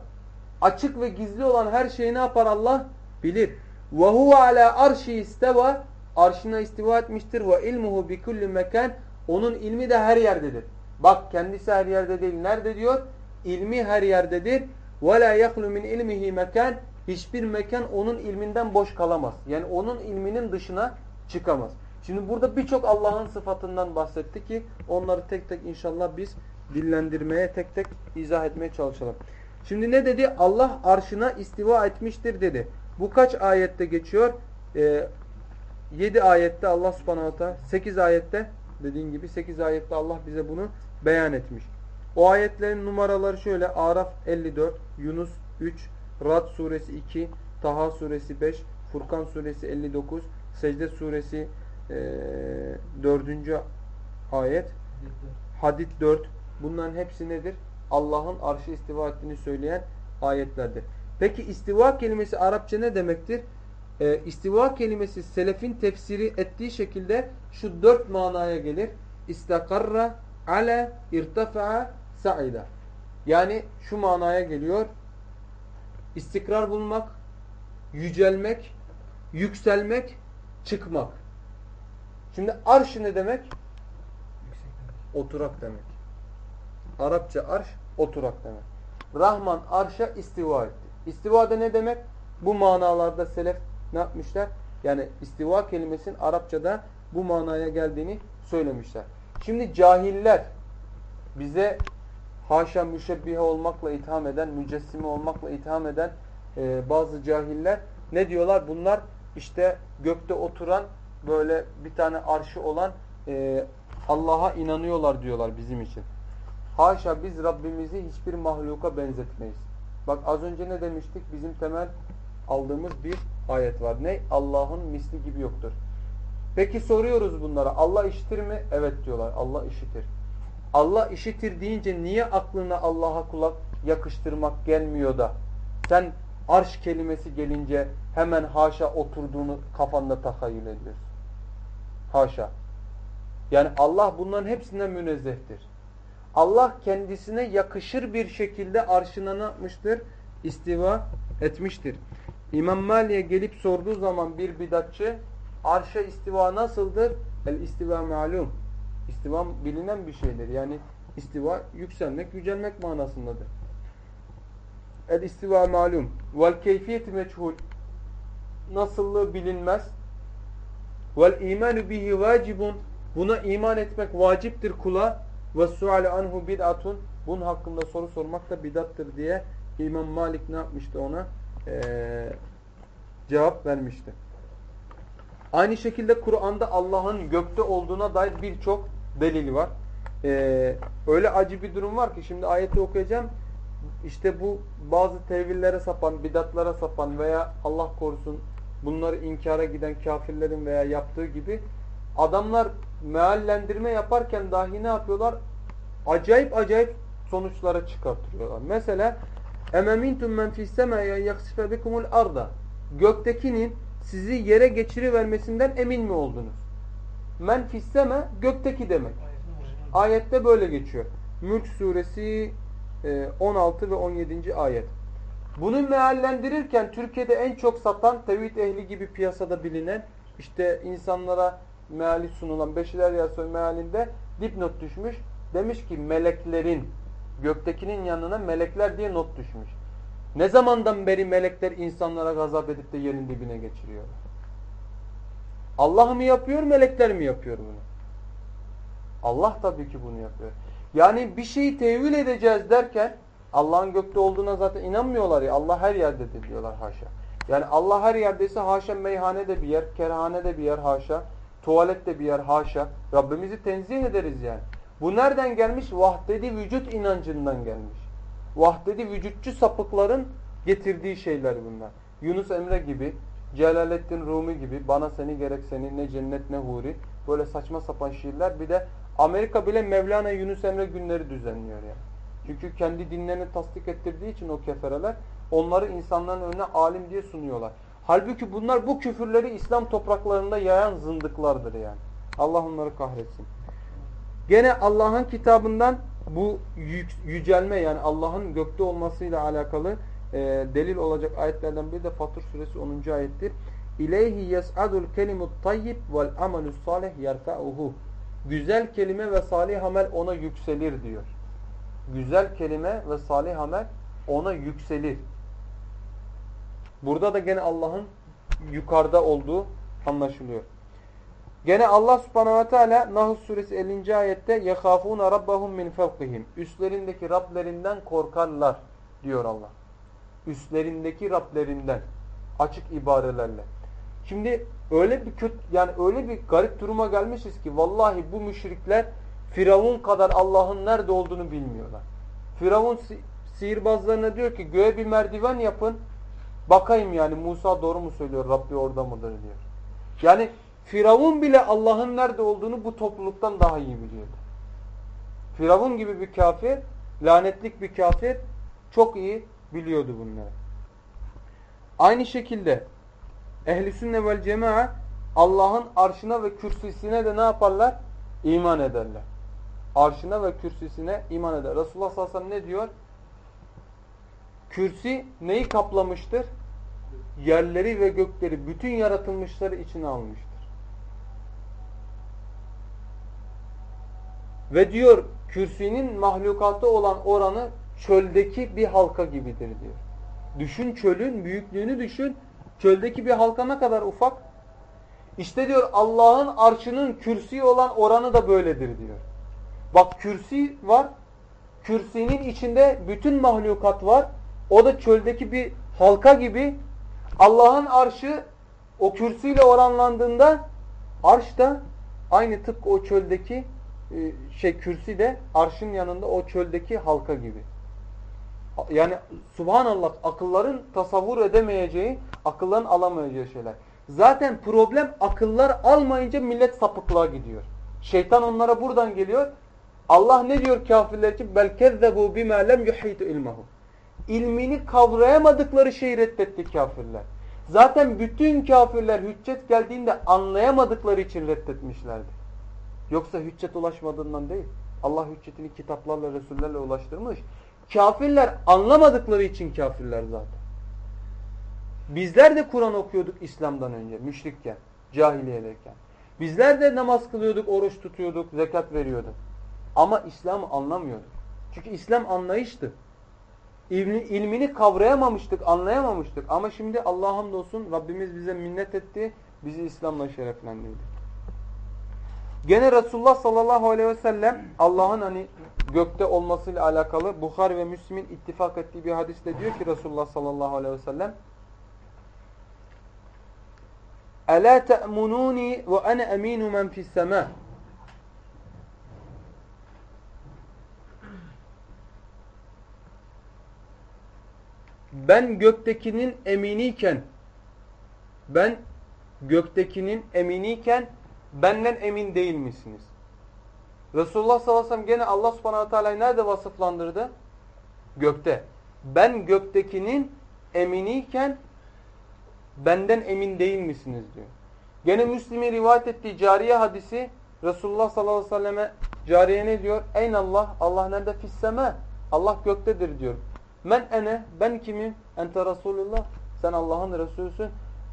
Açık ve gizli olan her şeyi ne yapar Allah? Bilir. وَهُوَ عَلَى arşi isteva Arşına istiva etmiştir. وَاِلْمُهُ بِكُلِّ mekan Onun ilmi de her yerdedir. Bak kendisi her yerde değil. Nerede diyor? İlmi her yerdedir. وَلَا يَخْلُ مِنْ ilmihi mekan Hiçbir mekan onun ilminden boş kalamaz. Yani onun ilminin dışına çıkamaz. Şimdi burada birçok Allah'ın sıfatından bahsetti ki onları tek tek inşallah biz dillendirmeye tek tek izah etmeye çalışalım. Şimdi ne dedi? Allah arşına istiva etmiştir dedi. Bu kaç ayette geçiyor? Ee, 7 ayette Allah subhanahu teala 8 ayette dediğin gibi 8 ayette Allah bize bunu beyan etmiş. O ayetlerin numaraları şöyle Araf 54, Yunus 3, Rad suresi 2, Taha suresi 5, Furkan suresi 59, Secde suresi e, 4. ayet, Hadid 4, Bunların hepsi nedir? Allah'ın arşı istiva ettiğini söyleyen ayetlerdir. Peki istiva kelimesi Arapça ne demektir? Ee, istiva kelimesi selefin tefsiri ettiği şekilde şu dört manaya gelir. İstakarra, ale, irtafa'a, sa'ida. Yani şu manaya geliyor. İstikrar bulmak, yücelmek, yükselmek, çıkmak. Şimdi arş ne demek? Oturak demek. Arapça arş oturak demek. Rahman arşa istiva etti. İstiva da ne demek? Bu manalarda selef ne yapmışlar? Yani istiva kelimesinin Arapçada bu manaya geldiğini söylemişler. Şimdi cahiller bize haşa müşebbihe olmakla itham eden, mücessime olmakla itham eden e, bazı cahiller ne diyorlar? Bunlar işte gökte oturan böyle bir tane arşı olan e, Allah'a inanıyorlar diyorlar bizim için. Haşa biz Rabbimizi hiçbir mahluka benzetmeyiz. Bak az önce ne demiştik? Bizim temel aldığımız bir ayet var. Ne? Allah'ın misli gibi yoktur. Peki soruyoruz bunlara. Allah işitir mi? Evet diyorlar. Allah işitir. Allah işitir deyince niye aklına Allah'a kulak yakıştırmak gelmiyor da sen arş kelimesi gelince hemen haşa oturduğunu kafanda tahayyül ediyorsun. Haşa. Yani Allah bunların hepsinden münezzehtir. Allah kendisine yakışır bir şekilde arşına ne yapmıştır? İstiva etmiştir. İmam Mali'ye gelip sorduğu zaman bir bidatçı arşa istiva nasıldır? El istiva malum. İstiva bilinen bir şeydir. Yani istiva yükselmek, yücelmek manasındadır. El istiva malum. Vel keyfiyeti meçhul. Nasıllığı bilinmez. Vel imanu bihi vacibun. Buna iman etmek vaciptir kula. Ve suale anhu bid'atun. Bunun hakkında soru sormak da bidattır diye İmam Malik ne yapmıştı ona? Ee, cevap vermişti. Aynı şekilde Kur'an'da Allah'ın gökte olduğuna dair birçok delil var. Ee, öyle acı bir durum var ki şimdi ayeti okuyacağım. İşte bu bazı tevillere sapan, bidatlara sapan veya Allah korusun bunları inkara giden kafirlerin veya yaptığı gibi adamlar meallendirme yaparken dahi ne yapıyorlar? Acayip acayip sonuçlara çıkartıyorlar. Mesela ememintum men fis semaya yaksife bikumul arda. Göktekinin sizi yere geçirivermesinden emin mi oldunuz? Men fisseme gökteki demek. Ayette böyle geçiyor. Mülk suresi 16 e, ve 17. ayet. Bunu meallendirirken Türkiye'de en çok satan tevhid ehli gibi piyasada bilinen işte insanlara meali sunulan Beşiler Yasoy mealinde dipnot düşmüş. Demiş ki meleklerin göktekinin yanına melekler diye not düşmüş. Ne zamandan beri melekler insanlara gazap edip de yerin dibine geçiriyorlar? Allah mı yapıyor, melekler mi yapıyor bunu? Allah tabii ki bunu yapıyor. Yani bir şeyi tevil edeceğiz derken Allah'ın gökte olduğuna zaten inanmıyorlar ya. Allah her yerdedir diyorlar haşa. Yani Allah her yerdeyse haşa meyhane de bir yer, kerhane de bir yer haşa, tuvalet bir yer haşa. Rabbimizi tenzih ederiz yani. Bu nereden gelmiş? Vahdedi vücut inancından gelmiş. Vahdedi vücutçu sapıkların getirdiği şeyler bunlar. Yunus Emre gibi, Celaleddin Rumi gibi, bana seni gerek seni ne cennet ne huri. Böyle saçma sapan şiirler. Bir de Amerika bile Mevlana Yunus Emre günleri düzenliyor yani. Çünkü kendi dinlerini tasdik ettirdiği için o kefereler onları insanların önüne alim diye sunuyorlar. Halbuki bunlar bu küfürleri İslam topraklarında yayan zındıklardır yani. Allah onları kahretsin. Gene Allah'ın kitabından bu yücelme yani Allah'ın gökte olmasıyla alakalı e, delil olacak ayetlerden biri de Fatır suresi 10. ayettir. İleyhi yes'adul kelimut tayyib vel amelus salih yerfa'uhu. Güzel kelime ve salih amel ona yükselir diyor. Güzel kelime ve salih amel ona yükselir. Burada da gene Allah'ın yukarıda olduğu anlaşılıyor. Gene Allah subhanahu ve teala Nahl suresi 50. ayette يَخَافُونَ رَبَّهُمْ مِنْ فَوْقِهِمْ Üslerindeki Rablerinden korkarlar diyor Allah. Üslerindeki Rablerinden. Açık ibarelerle. Şimdi öyle bir kötü yani öyle bir garip duruma gelmişiz ki vallahi bu müşrikler Firavun kadar Allah'ın nerede olduğunu bilmiyorlar. Firavun si sihirbazlarına diyor ki göğe bir merdiven yapın bakayım yani Musa doğru mu söylüyor Rabbi orada mıdır diyor. Yani Firavun bile Allah'ın nerede olduğunu bu topluluktan daha iyi biliyordu. Firavun gibi bir kafir, lanetlik bir kafir çok iyi biliyordu bunları. Aynı şekilde ehli sünne vel cema'a Allah'ın arşına ve kürsüsüne de ne yaparlar? İman ederler. Arşına ve kürsüsüne iman eder. Resulullah sallallahu aleyhi ve sellem ne diyor? Kürsi neyi kaplamıştır? Yerleri ve gökleri, bütün yaratılmışları içine almıştır. Ve diyor kürsünün mahlukatı olan oranı çöldeki bir halka gibidir diyor. Düşün çölün büyüklüğünü düşün. Çöldeki bir halka ne kadar ufak? İşte diyor Allah'ın arşının kürsi olan oranı da böyledir diyor. Bak kürsi var. Kürsinin içinde bütün mahlukat var. O da çöldeki bir halka gibi. Allah'ın arşı o kürsüyle oranlandığında arş da aynı tıpkı o çöldeki e, şey kürsi de arşın yanında o çöldeki halka gibi. Yani subhanallah akılların tasavvur edemeyeceği, akılların alamayacağı şeyler. Zaten problem akıllar almayınca millet sapıklığa gidiyor. Şeytan onlara buradan geliyor. Allah ne diyor kafirler için? Bel kezzebu bima lem yuhitu ilmehu. İlmini kavrayamadıkları şeyi reddetti kafirler. Zaten bütün kafirler hüccet geldiğinde anlayamadıkları için reddetmişlerdi. Yoksa hüccet ulaşmadığından değil. Allah hüccetini kitaplarla, Resullerle ulaştırmış. Kafirler anlamadıkları için kafirler zaten. Bizler de Kur'an okuyorduk İslam'dan önce, müşrikken, cahiliyedeyken. Bizler de namaz kılıyorduk, oruç tutuyorduk, zekat veriyorduk. Ama İslam'ı anlamıyorduk. Çünkü İslam anlayıştı. İlmi, ilmini kavrayamamıştık, anlayamamıştık. Ama şimdi Allah'a hamdolsun Rabbimiz bize minnet etti, bizi İslam'la şereflendirdi. Gene Resulullah sallallahu aleyhi ve sellem Allah'ın hani gökte olmasıyla alakalı Bukhari ve Müslim'in ittifak ettiği bir hadiste diyor ki Resulullah sallallahu aleyhi ve sellem Ela te'mununi ve ene eminu men fis Ben göktekinin eminiyken ben göktekinin eminiyken benden emin değil misiniz? Resulullah sallallahu aleyhi ve sellem gene Allah subhanahu teala'yı nerede vasıflandırdı? Gökte. Ben göktekinin eminiyken benden emin değil misiniz diyor. Gene Müslim'in rivayet ettiği cariye hadisi Resulullah sallallahu aleyhi ve selleme cariye ne diyor? Eyn Allah? Allah nerede? Fisseme. Allah göktedir diyor. Men ene? Ben kimim? Ente Resulullah. Sen Allah'ın Resulüsün.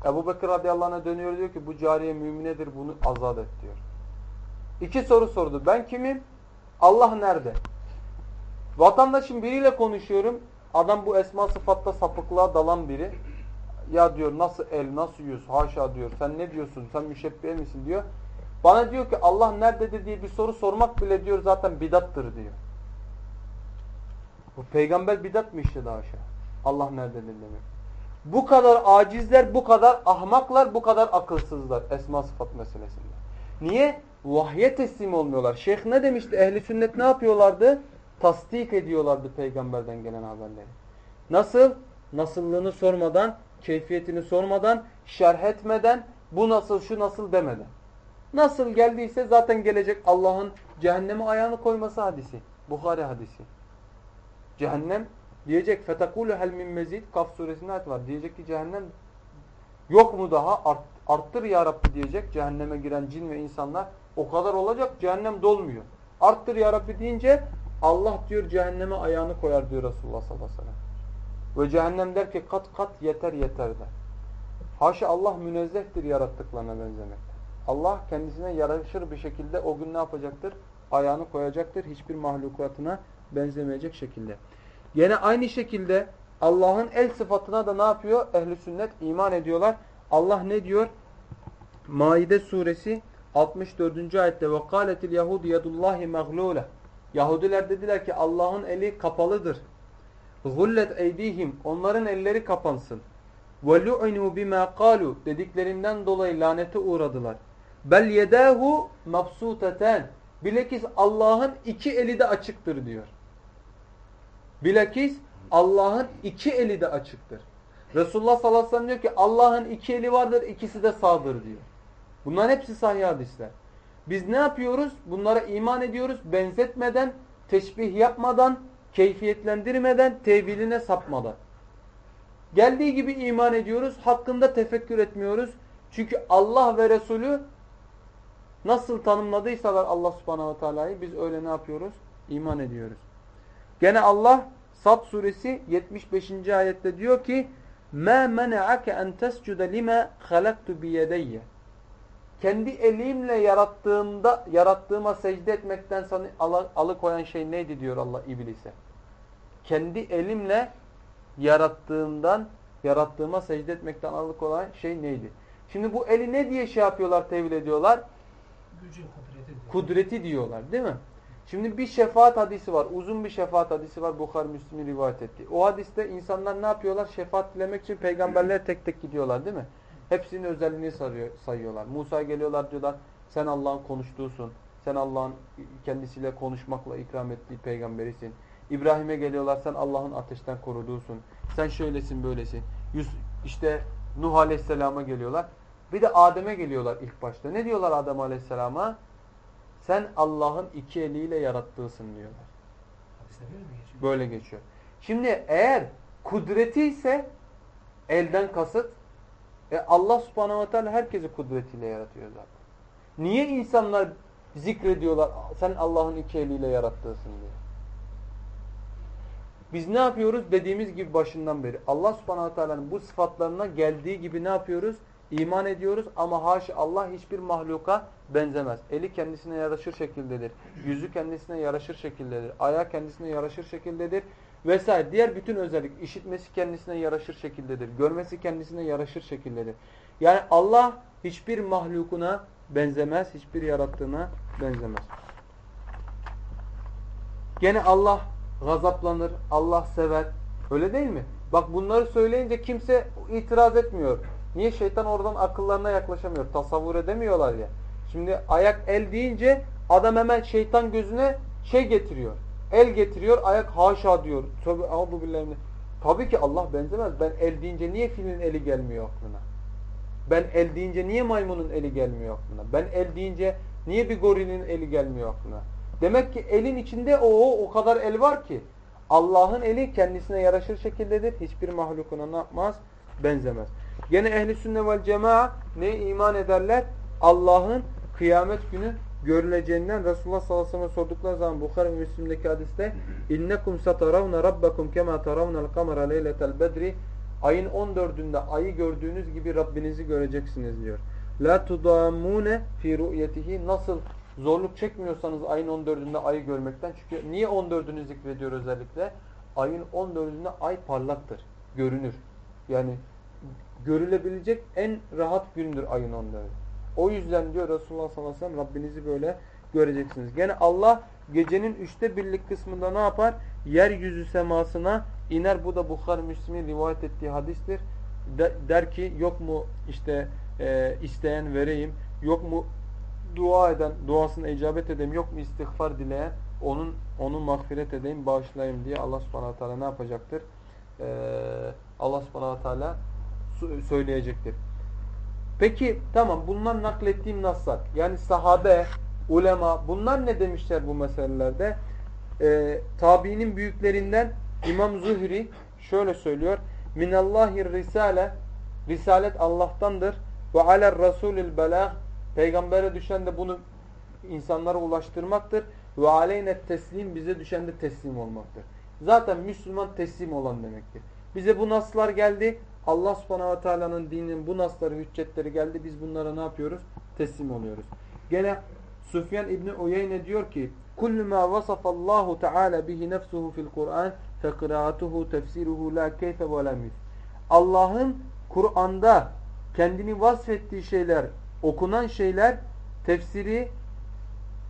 Ebu Bekir radıyallahu anh'a dönüyor diyor ki bu cariye müminedir bunu azat et diyor. İki soru sordu. Ben kimim? Allah nerede? Vatandaşın biriyle konuşuyorum. Adam bu esma sıfatta sapıklığa dalan biri. Ya diyor nasıl el, nasıl yüz, haşa diyor. Sen ne diyorsun, sen müşebbiye misin diyor. Bana diyor ki Allah nerededir diye bir soru sormak bile diyor zaten bidattır diyor. Bu peygamber bidat mı işte daha aşağı? Allah nerededir demek. Bu kadar acizler, bu kadar ahmaklar, bu kadar akılsızlar esma sıfat meselesinde. Niye? Vahye teslim olmuyorlar. Şeyh ne demişti? Ehli sünnet ne yapıyorlardı? Tasdik ediyorlardı peygamberden gelen haberleri. Nasıl? Nasıllığını sormadan, keyfiyetini sormadan, şerh etmeden, bu nasıl, şu nasıl demeden. Nasıl geldiyse zaten gelecek Allah'ın cehenneme ayağını koyması hadisi. Bukhari hadisi. Cehennem diyecek fetakulu hel min mezid Kaf suresinde ayet var. Diyecek ki cehennem yok mu daha Art, arttır ya Rabbi diyecek cehenneme giren cin ve insanlar. O kadar olacak cehennem dolmuyor. Arttır ya Rabbi deyince Allah diyor cehenneme ayağını koyar diyor Resulullah sallallahu aleyhi ve sellem. Ve cehennem der ki kat kat yeter yeter der. Haşa Allah münezzehtir yarattıklarına benzemekten. Allah kendisine yaraşır bir şekilde o gün ne yapacaktır? Ayağını koyacaktır. Hiçbir mahlukatına benzemeyecek şekilde. Yine aynı şekilde Allah'ın el sıfatına da ne yapıyor? Ehli sünnet iman ediyorlar. Allah ne diyor? Maide suresi 64. ayette ve kâletil yahud yedullahi Yahudiler dediler ki Allah'ın eli kapalıdır. Gullet eydihim onların elleri kapansın. Ve lu'inu bima dediklerinden dolayı lanete uğradılar. Bel yedahu mabsuteten bilakis Allah'ın iki eli de açıktır diyor. Bilakis Allah'ın iki eli de açıktır. Resulullah sallallahu aleyhi ve sellem diyor ki Allah'ın iki eli vardır ikisi de sağdır diyor. Bunların hepsi sahih hadisler. Biz ne yapıyoruz? Bunlara iman ediyoruz benzetmeden, teşbih yapmadan, keyfiyetlendirmeden, teviline sapmadan. Geldiği gibi iman ediyoruz, hakkında tefekkür etmiyoruz. Çünkü Allah ve Resulü nasıl tanımladıysalar Allah subhanahu ve teala'yı biz öyle ne yapıyoruz? İman ediyoruz. Gene Allah Sad suresi 75. ayette diyor ki مَا مَنَعَكَ اَنْ تَسْجُدَ لِمَا خَلَقْتُ بِيَدَيَّ Kendi elimle yarattığımda, yarattığıma secde etmekten sana alıkoyan şey neydi diyor Allah iblise. Kendi elimle yarattığımdan, yarattığıma secde etmekten alıkoyan şey neydi? Şimdi bu eli ne diye şey yapıyorlar, tevil ediyorlar? Gücü, kudreti. Kudreti diyorlar değil mi? Şimdi bir şefaat hadisi var. Uzun bir şefaat hadisi var. Bukhari Müslim'i rivayet etti. O hadiste insanlar ne yapıyorlar? Şefaat dilemek için peygamberlere tek tek gidiyorlar değil mi? Hepsinin özelliğini sayıyorlar. Musa geliyorlar diyorlar sen Allah'ın konuştuğusun. Sen Allah'ın kendisiyle konuşmakla ikram ettiği peygamberisin. İbrahim'e geliyorlar sen Allah'ın ateşten koruduğusun. Sen şöylesin böylesin. Yus işte Nuh Aleyhisselam'a geliyorlar. Bir de Adem'e geliyorlar ilk başta. Ne diyorlar Adem Aleyhisselam'a? Sen Allah'ın iki eliyle yarattığısın diyorlar. Böyle geçiyor? Böyle geçiyor. Şimdi eğer kudreti ise elden kasıt e Allah subhanahu ve teala herkesi kudretiyle yaratıyor zaten. Niye insanlar zikrediyorlar sen Allah'ın iki eliyle yarattığısın diye. Biz ne yapıyoruz? Dediğimiz gibi başından beri. Allah subhanahu ve teala'nın bu sıfatlarına geldiği gibi ne yapıyoruz? İman ediyoruz ama haşa Allah hiçbir mahluka benzemez. Eli kendisine yaraşır şekildedir. Yüzü kendisine yaraşır şekildedir. Ayağı kendisine yaraşır şekildedir. Vesaire. Diğer bütün özellik. işitmesi kendisine yaraşır şekildedir. Görmesi kendisine yaraşır şekildedir. Yani Allah hiçbir mahlukuna benzemez. Hiçbir yarattığına benzemez. Gene Allah gazaplanır. Allah sever. Öyle değil mi? Bak bunları söyleyince kimse itiraz etmiyor. Niye? Şeytan oradan akıllarına yaklaşamıyor. Tasavvur edemiyorlar ya. Şimdi ayak el deyince adam hemen şeytan gözüne şey getiriyor. El getiriyor, ayak haşa diyor. Tövbe bu billahi. Tabii ki Allah benzemez. Ben el deyince niye filin eli gelmiyor aklına? Ben el deyince niye maymunun eli gelmiyor aklına? Ben el deyince niye bir gorilin eli gelmiyor aklına? Demek ki elin içinde o o kadar el var ki Allah'ın eli kendisine yaraşır şekildedir. Hiçbir mahlukuna ne yapmaz? Benzemez. Gene ehli sünne vel cemaa ne iman ederler? Allah'ın kıyamet günü görüleceğinden Resulullah sallallahu aleyhi ve sellem sordukları zaman Bukhara ve Müslim'deki hadiste innekum sataravna rabbakum kema taravna'l kamera leyletel bedri ayın 14'ünde ayı gördüğünüz gibi Rabbinizi göreceksiniz diyor. La tudammune fi ru'yetihi nasıl zorluk çekmiyorsanız ayın 14'ünde ayı görmekten çünkü niye 14'ünü zikrediyor özellikle? Ayın 14'ünde ay parlaktır, görünür. Yani görülebilecek en rahat gündür ayın 14'ü. O yüzden diyor Resulullah sallallahu aleyhi ve sellem Rabbinizi böyle göreceksiniz. Gene Allah gecenin üçte birlik kısmında ne yapar? Yeryüzü semasına iner. Bu da Bukhari Müslim'in rivayet ettiği hadistir. De, der ki yok mu işte e, isteyen vereyim, yok mu dua eden, duasına icabet edeyim, yok mu istiğfar dileyen, onun onu mağfiret edeyim, bağışlayayım diye Allah subhanahu teala ne yapacaktır? Ee, Allah subhanahu teala söyleyecektir. Peki tamam bunlar naklettiğim naslar. Yani sahabe, ulema bunlar ne demişler bu meselelerde? Ee, tabiinin büyüklerinden İmam Zuhri şöyle söylüyor. Minallahir risale Risalet Allah'tandır. Ve aler rasulil belag Peygambere düşen de bunu insanlara ulaştırmaktır. Ve aleynet teslim bize düşen de teslim olmaktır. Zaten Müslüman teslim olan demektir. Bize bu naslar geldi. Allah subhanahu ve teala'nın dininin bu nasları, hüccetleri geldi. Biz bunlara ne yapıyoruz? Teslim oluyoruz. Gene Süfyan İbni Uyeyne diyor ki ma vasafallahu teala bihi nefsuhu fil Kur'an fe kıraatuhu tefsiruhu la keyfe ve la Allah'ın Kur'an'da kendini vasfettiği şeyler, okunan şeyler tefsiri,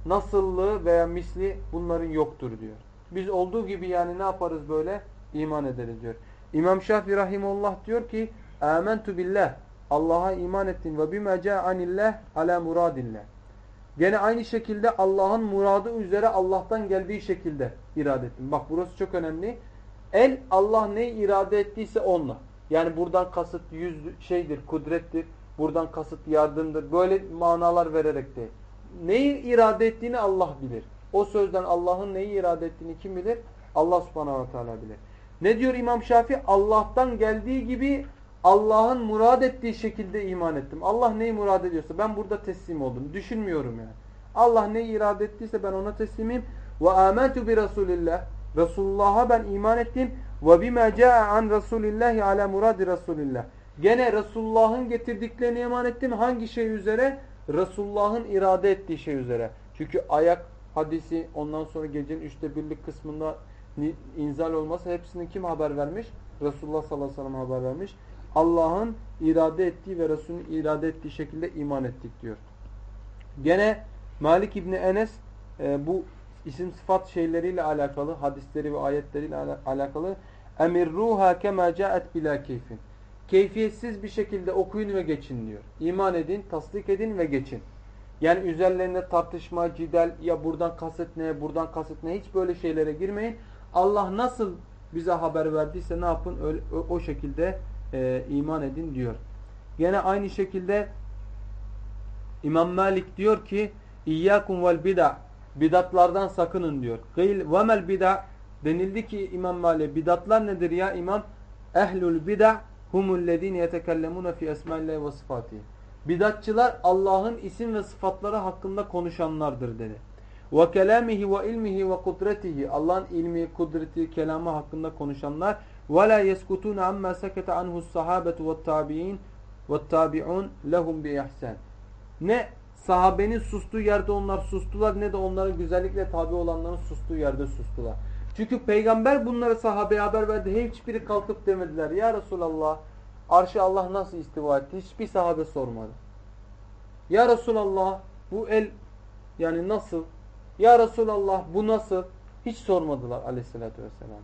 nasıllığı veya misli bunların yoktur diyor. Biz olduğu gibi yani ne yaparız böyle? İman ederiz diyor. İmam Şafii rahimullah diyor ki Âmentu billah Allah'a iman ettin ve bime câ'anillah ala muradillah. Gene aynı şekilde Allah'ın muradı üzere Allah'tan geldiği şekilde irade ettim. Bak burası çok önemli. El Allah ne irade ettiyse onunla. Yani buradan kasıt yüz şeydir, kudrettir. Buradan kasıt yardımdır. Böyle manalar vererek değil. Neyi irade ettiğini Allah bilir. O sözden Allah'ın neyi irade ettiğini kim bilir? Allah subhanahu ve teala bilir. Ne diyor İmam Şafii? Allah'tan geldiği gibi Allah'ın murad ettiği şekilde iman ettim. Allah neyi murad ediyorsa ben burada teslim oldum. Düşünmüyorum yani. Allah neyi irade ettiyse ben ona teslimim. Ve amentu bi Resulillah. Resulullah'a ben iman ettim. Ve bima caa an Resulillahi ala muradi Resulillah. Gene Resulullah'ın getirdiklerini iman ettim. Hangi şey üzere? Resulullah'ın irade ettiği şey üzere. Çünkü ayak hadisi ondan sonra gecenin üçte birlik kısmında inzal olması hepsini kim haber vermiş? Resulullah sallallahu aleyhi ve sellem haber vermiş. Allah'ın irade ettiği ve Resul'ün irade ettiği şekilde iman ettik diyor. Gene Malik İbni Enes e, bu isim sıfat şeyleriyle alakalı, hadisleri ve ayetleriyle alakalı emirruha kema caet bila keyfin. Keyfiyetsiz bir şekilde okuyun ve geçin diyor. İman edin, tasdik edin ve geçin. Yani üzerlerinde tartışma, cidel ya buradan kasıt ne, buradan kasıt ne hiç böyle şeylere girmeyin. Allah nasıl bize haber verdiyse ne yapın öyle, o, o şekilde e, iman edin diyor. Gene aynı şekilde İmam Malik diyor ki İyyâkum vel bid'a bidatlardan sakının diyor. Gıyl ve mel bid'a denildi ki İmam Malik bidatlar nedir ya İmam? Ehlul bid'a humullezine yetekellemune fi esma'illahi ve sıfatihi. Bidatçılar Allah'ın isim ve sıfatları hakkında konuşanlardır dedi. Ve kelamihi ve ilmihi ve kudretihi Allah'ın ilmi, kudreti, kelamı hakkında konuşanlar ve la yeskutun amma sekete anhu sahabetu ve tabi'in ve tabi'un lehum bi ihsan. Ne sahabenin sustuğu yerde onlar sustular ne de onların güzellikle tabi olanların sustuğu yerde sustular. Çünkü peygamber bunları sahabeye haber verdi. Hiçbiri kalkıp demediler. Ya Resulallah arşı Allah nasıl istiva etti? Hiçbir sahabe sormadı. Ya Resulallah bu el yani nasıl? Ya Resulallah bu nasıl? Hiç sormadılar aleyhissalatü vesselam.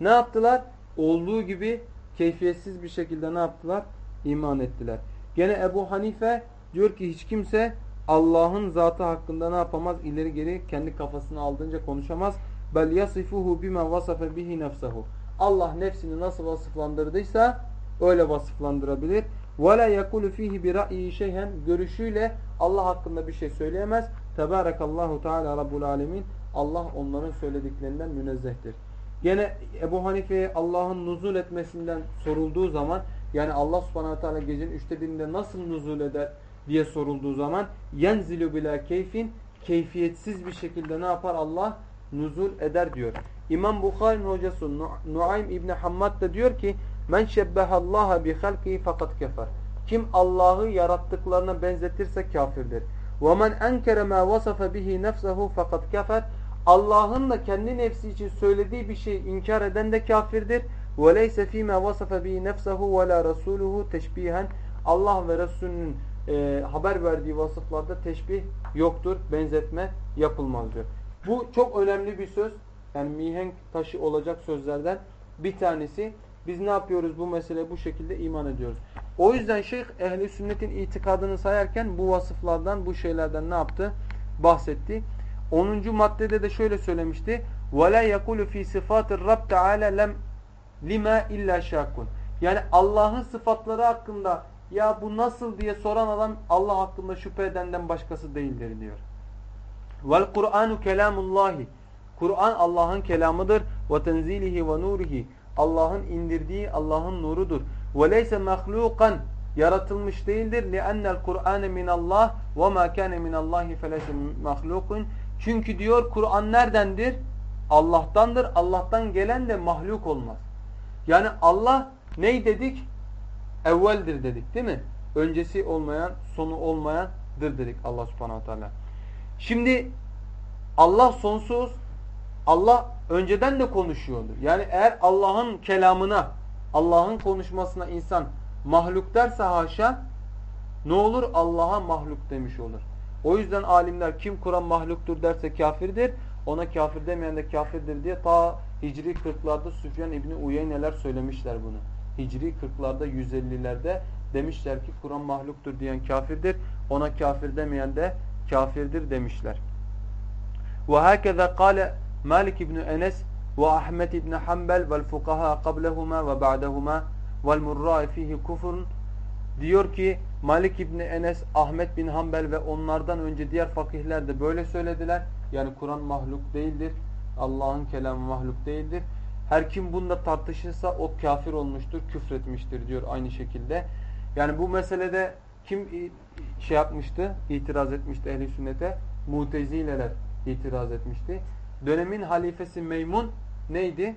Ne yaptılar? Olduğu gibi keyfiyetsiz bir şekilde ne yaptılar? İman ettiler. Gene Ebu Hanife diyor ki hiç kimse Allah'ın zatı hakkında ne yapamaz? İleri geri kendi kafasına aldığınca konuşamaz. Bel yasifuhu bima vasafe bihi nefsehu. Allah nefsini nasıl vasıflandırdıysa öyle vasıflandırabilir. Ve la yekulu fihi bi ra'yi şeyhen görüşüyle Allah hakkında bir şey söyleyemez. Tebarakallahu Teala Rabbul Alemin. Allah onların söylediklerinden münezzehtir. Gene Ebu Hanife'ye Allah'ın nuzul etmesinden sorulduğu zaman yani Allah subhanahu teala gecenin üçte birinde nasıl nuzul eder diye sorulduğu zaman yenzilu bila keyfin keyfiyetsiz bir şekilde ne yapar Allah? Nuzul eder diyor. İmam Bukhari'nin hocası Nuaym İbni Hammad da diyor ki Men şebbehallaha bi halkihi fakat kefer. Kim Allah'ı yarattıklarına benzetirse kafirdir. Men enkere ma vasafe bihi nefsehu fakat kefer. Allah'ın da kendi nefsi için söylediği bir şey inkar eden de kafirdir. Leyse fîmâ vasafe bihi nefsehu ve la rasûluhu teşbihen. Allah ve Resulünün e, haber verdiği vasıflarda teşbih yoktur, benzetme yapılmaz diyor. Bu çok önemli bir söz. Yani mihenk taşı olacak sözlerden bir tanesi. Biz ne yapıyoruz bu mesele bu şekilde iman ediyoruz. O yüzden şeyh ehli sünnetin itikadını sayarken bu vasıflardan bu şeylerden ne yaptı? Bahsetti. 10. maddede de şöyle söylemişti. وَلَا يَقُولُ ف۪ي صِفَاتِ الرَّبْ تَعَالَى لَمْ لِمَا اِلَّا شَاكُونَ Yani Allah'ın sıfatları hakkında ya bu nasıl diye soran adam Allah hakkında şüphe edenden başkası değildir diyor. Vel Kur'anu kelamullahi. Kur'an Allah'ın kelamıdır. Ve tenzilihi ve nurihi. Allah'ın indirdiği Allah'ın nurudur. Leyse mahlukan yaratılmış değildir. Li'ennel Kur'ane minallah ve ma kana minallahi feleyse mahlukun. Çünkü diyor Kur'an neredendir? Allah'tandır. Allah'tan gelen de mahluk olmaz. Yani Allah ney dedik? Evveldir dedik değil mi? Öncesi olmayan, sonu olmayandır dedik Allah subhanahu teala. Şimdi Allah sonsuz, Allah önceden de konuşuyordur. Yani eğer Allah'ın kelamına, Allah'ın konuşmasına insan mahluk derse haşa ne olur? Allah'a mahluk demiş olur. O yüzden alimler kim Kur'an mahluktur derse kafirdir. Ona kafir demeyen de kafirdir diye ta Hicri 40'larda Süfyan İbni Uyeyneler söylemişler bunu. Hicri 40'larda 150'lerde demişler ki Kur'an mahluktur diyen kafirdir. Ona kafir demeyen de kafirdir demişler. Ve hakeza kâle Malik İbni Enes ve Ahmet İbni Hanbel vel fukaha qablehuma ve ba'dehuma vel murra'i fihi kufrun diyor ki Malik İbni Enes, Ahmet bin Hanbel ve onlardan önce diğer fakihler de böyle söylediler. Yani Kur'an mahluk değildir. Allah'ın kelamı mahluk değildir. Her kim bunda tartışırsa o kafir olmuştur, küfretmiştir diyor aynı şekilde. Yani bu meselede kim şey yapmıştı, itiraz etmişti ehli sünnete? Mutezileler itiraz etmişti. Dönemin halifesi Meymun neydi?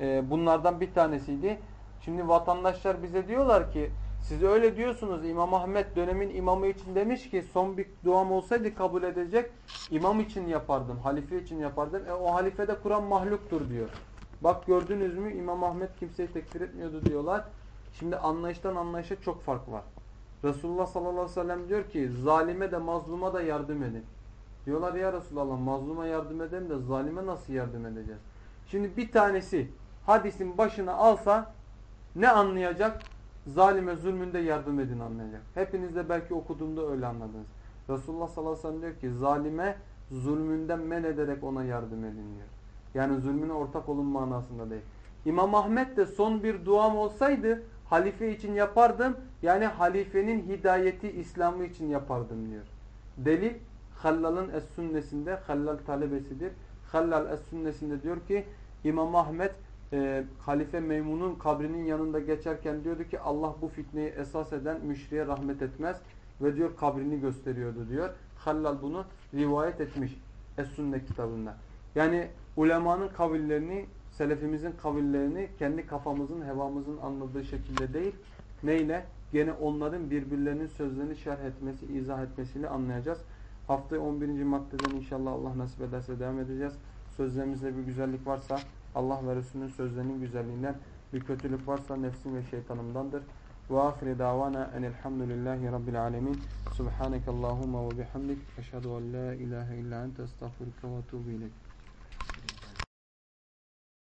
Ee, bunlardan bir tanesiydi. Şimdi vatandaşlar bize diyorlar ki siz öyle diyorsunuz İmam Ahmet dönemin imamı için demiş ki son bir duam olsaydı kabul edecek imam için yapardım, halife için yapardım. E, o halife de Kur'an mahluktur diyor. Bak gördünüz mü İmam Ahmet kimseyi tekfir etmiyordu diyorlar. Şimdi anlayıştan anlayışa çok fark var. Resulullah sallallahu aleyhi ve sellem diyor ki zalime de mazluma da yardım edin. Diyorlar ya Resulallah mazluma yardım edelim de zalime nasıl yardım edeceğiz? Şimdi bir tanesi hadisin başına alsa ne anlayacak? Zalime zulmünde yardım edin anlayacak. Hepiniz de belki okuduğumda öyle anladınız. Resulullah sallallahu aleyhi ve sellem diyor ki zalime zulmünden men ederek ona yardım edin diyor. Yani zulmüne ortak olun manasında değil. İmam Ahmet de son bir duam olsaydı halife için yapardım. Yani halifenin hidayeti İslam'ı için yapardım diyor. Delil Hallal'ın Es-Sünnesinde Hallal talebesidir. Hallal Es-Sünnesinde diyor ki İmam Ahmet e, Halife Meymun'un kabrinin yanında geçerken diyordu ki Allah bu fitneyi esas eden müşriye rahmet etmez ve diyor kabrini gösteriyordu diyor. Hallal bunu rivayet etmiş Es-Sünne kitabında. Yani ulemanın kavillerini, selefimizin kavillerini kendi kafamızın, hevamızın anladığı şekilde değil, neyle? Gene onların birbirlerinin sözlerini şerh etmesi, izah etmesiyle anlayacağız. Haftaya 11. maddeden inşallah Allah nasip ederse devam edeceğiz. Sözlerimizde bir güzellik varsa Allah ve Resulünün sözlerinin güzelliğinden, bir kötülük varsa nefsim ve şeytanımdandır. Ve ahire davana enelhamdülillahi rabbil alemin. Subhaneke Allahumma ve bihamdik. Eşhedü en la ilahe illa ente estağfurüke ve etûbü ileyk.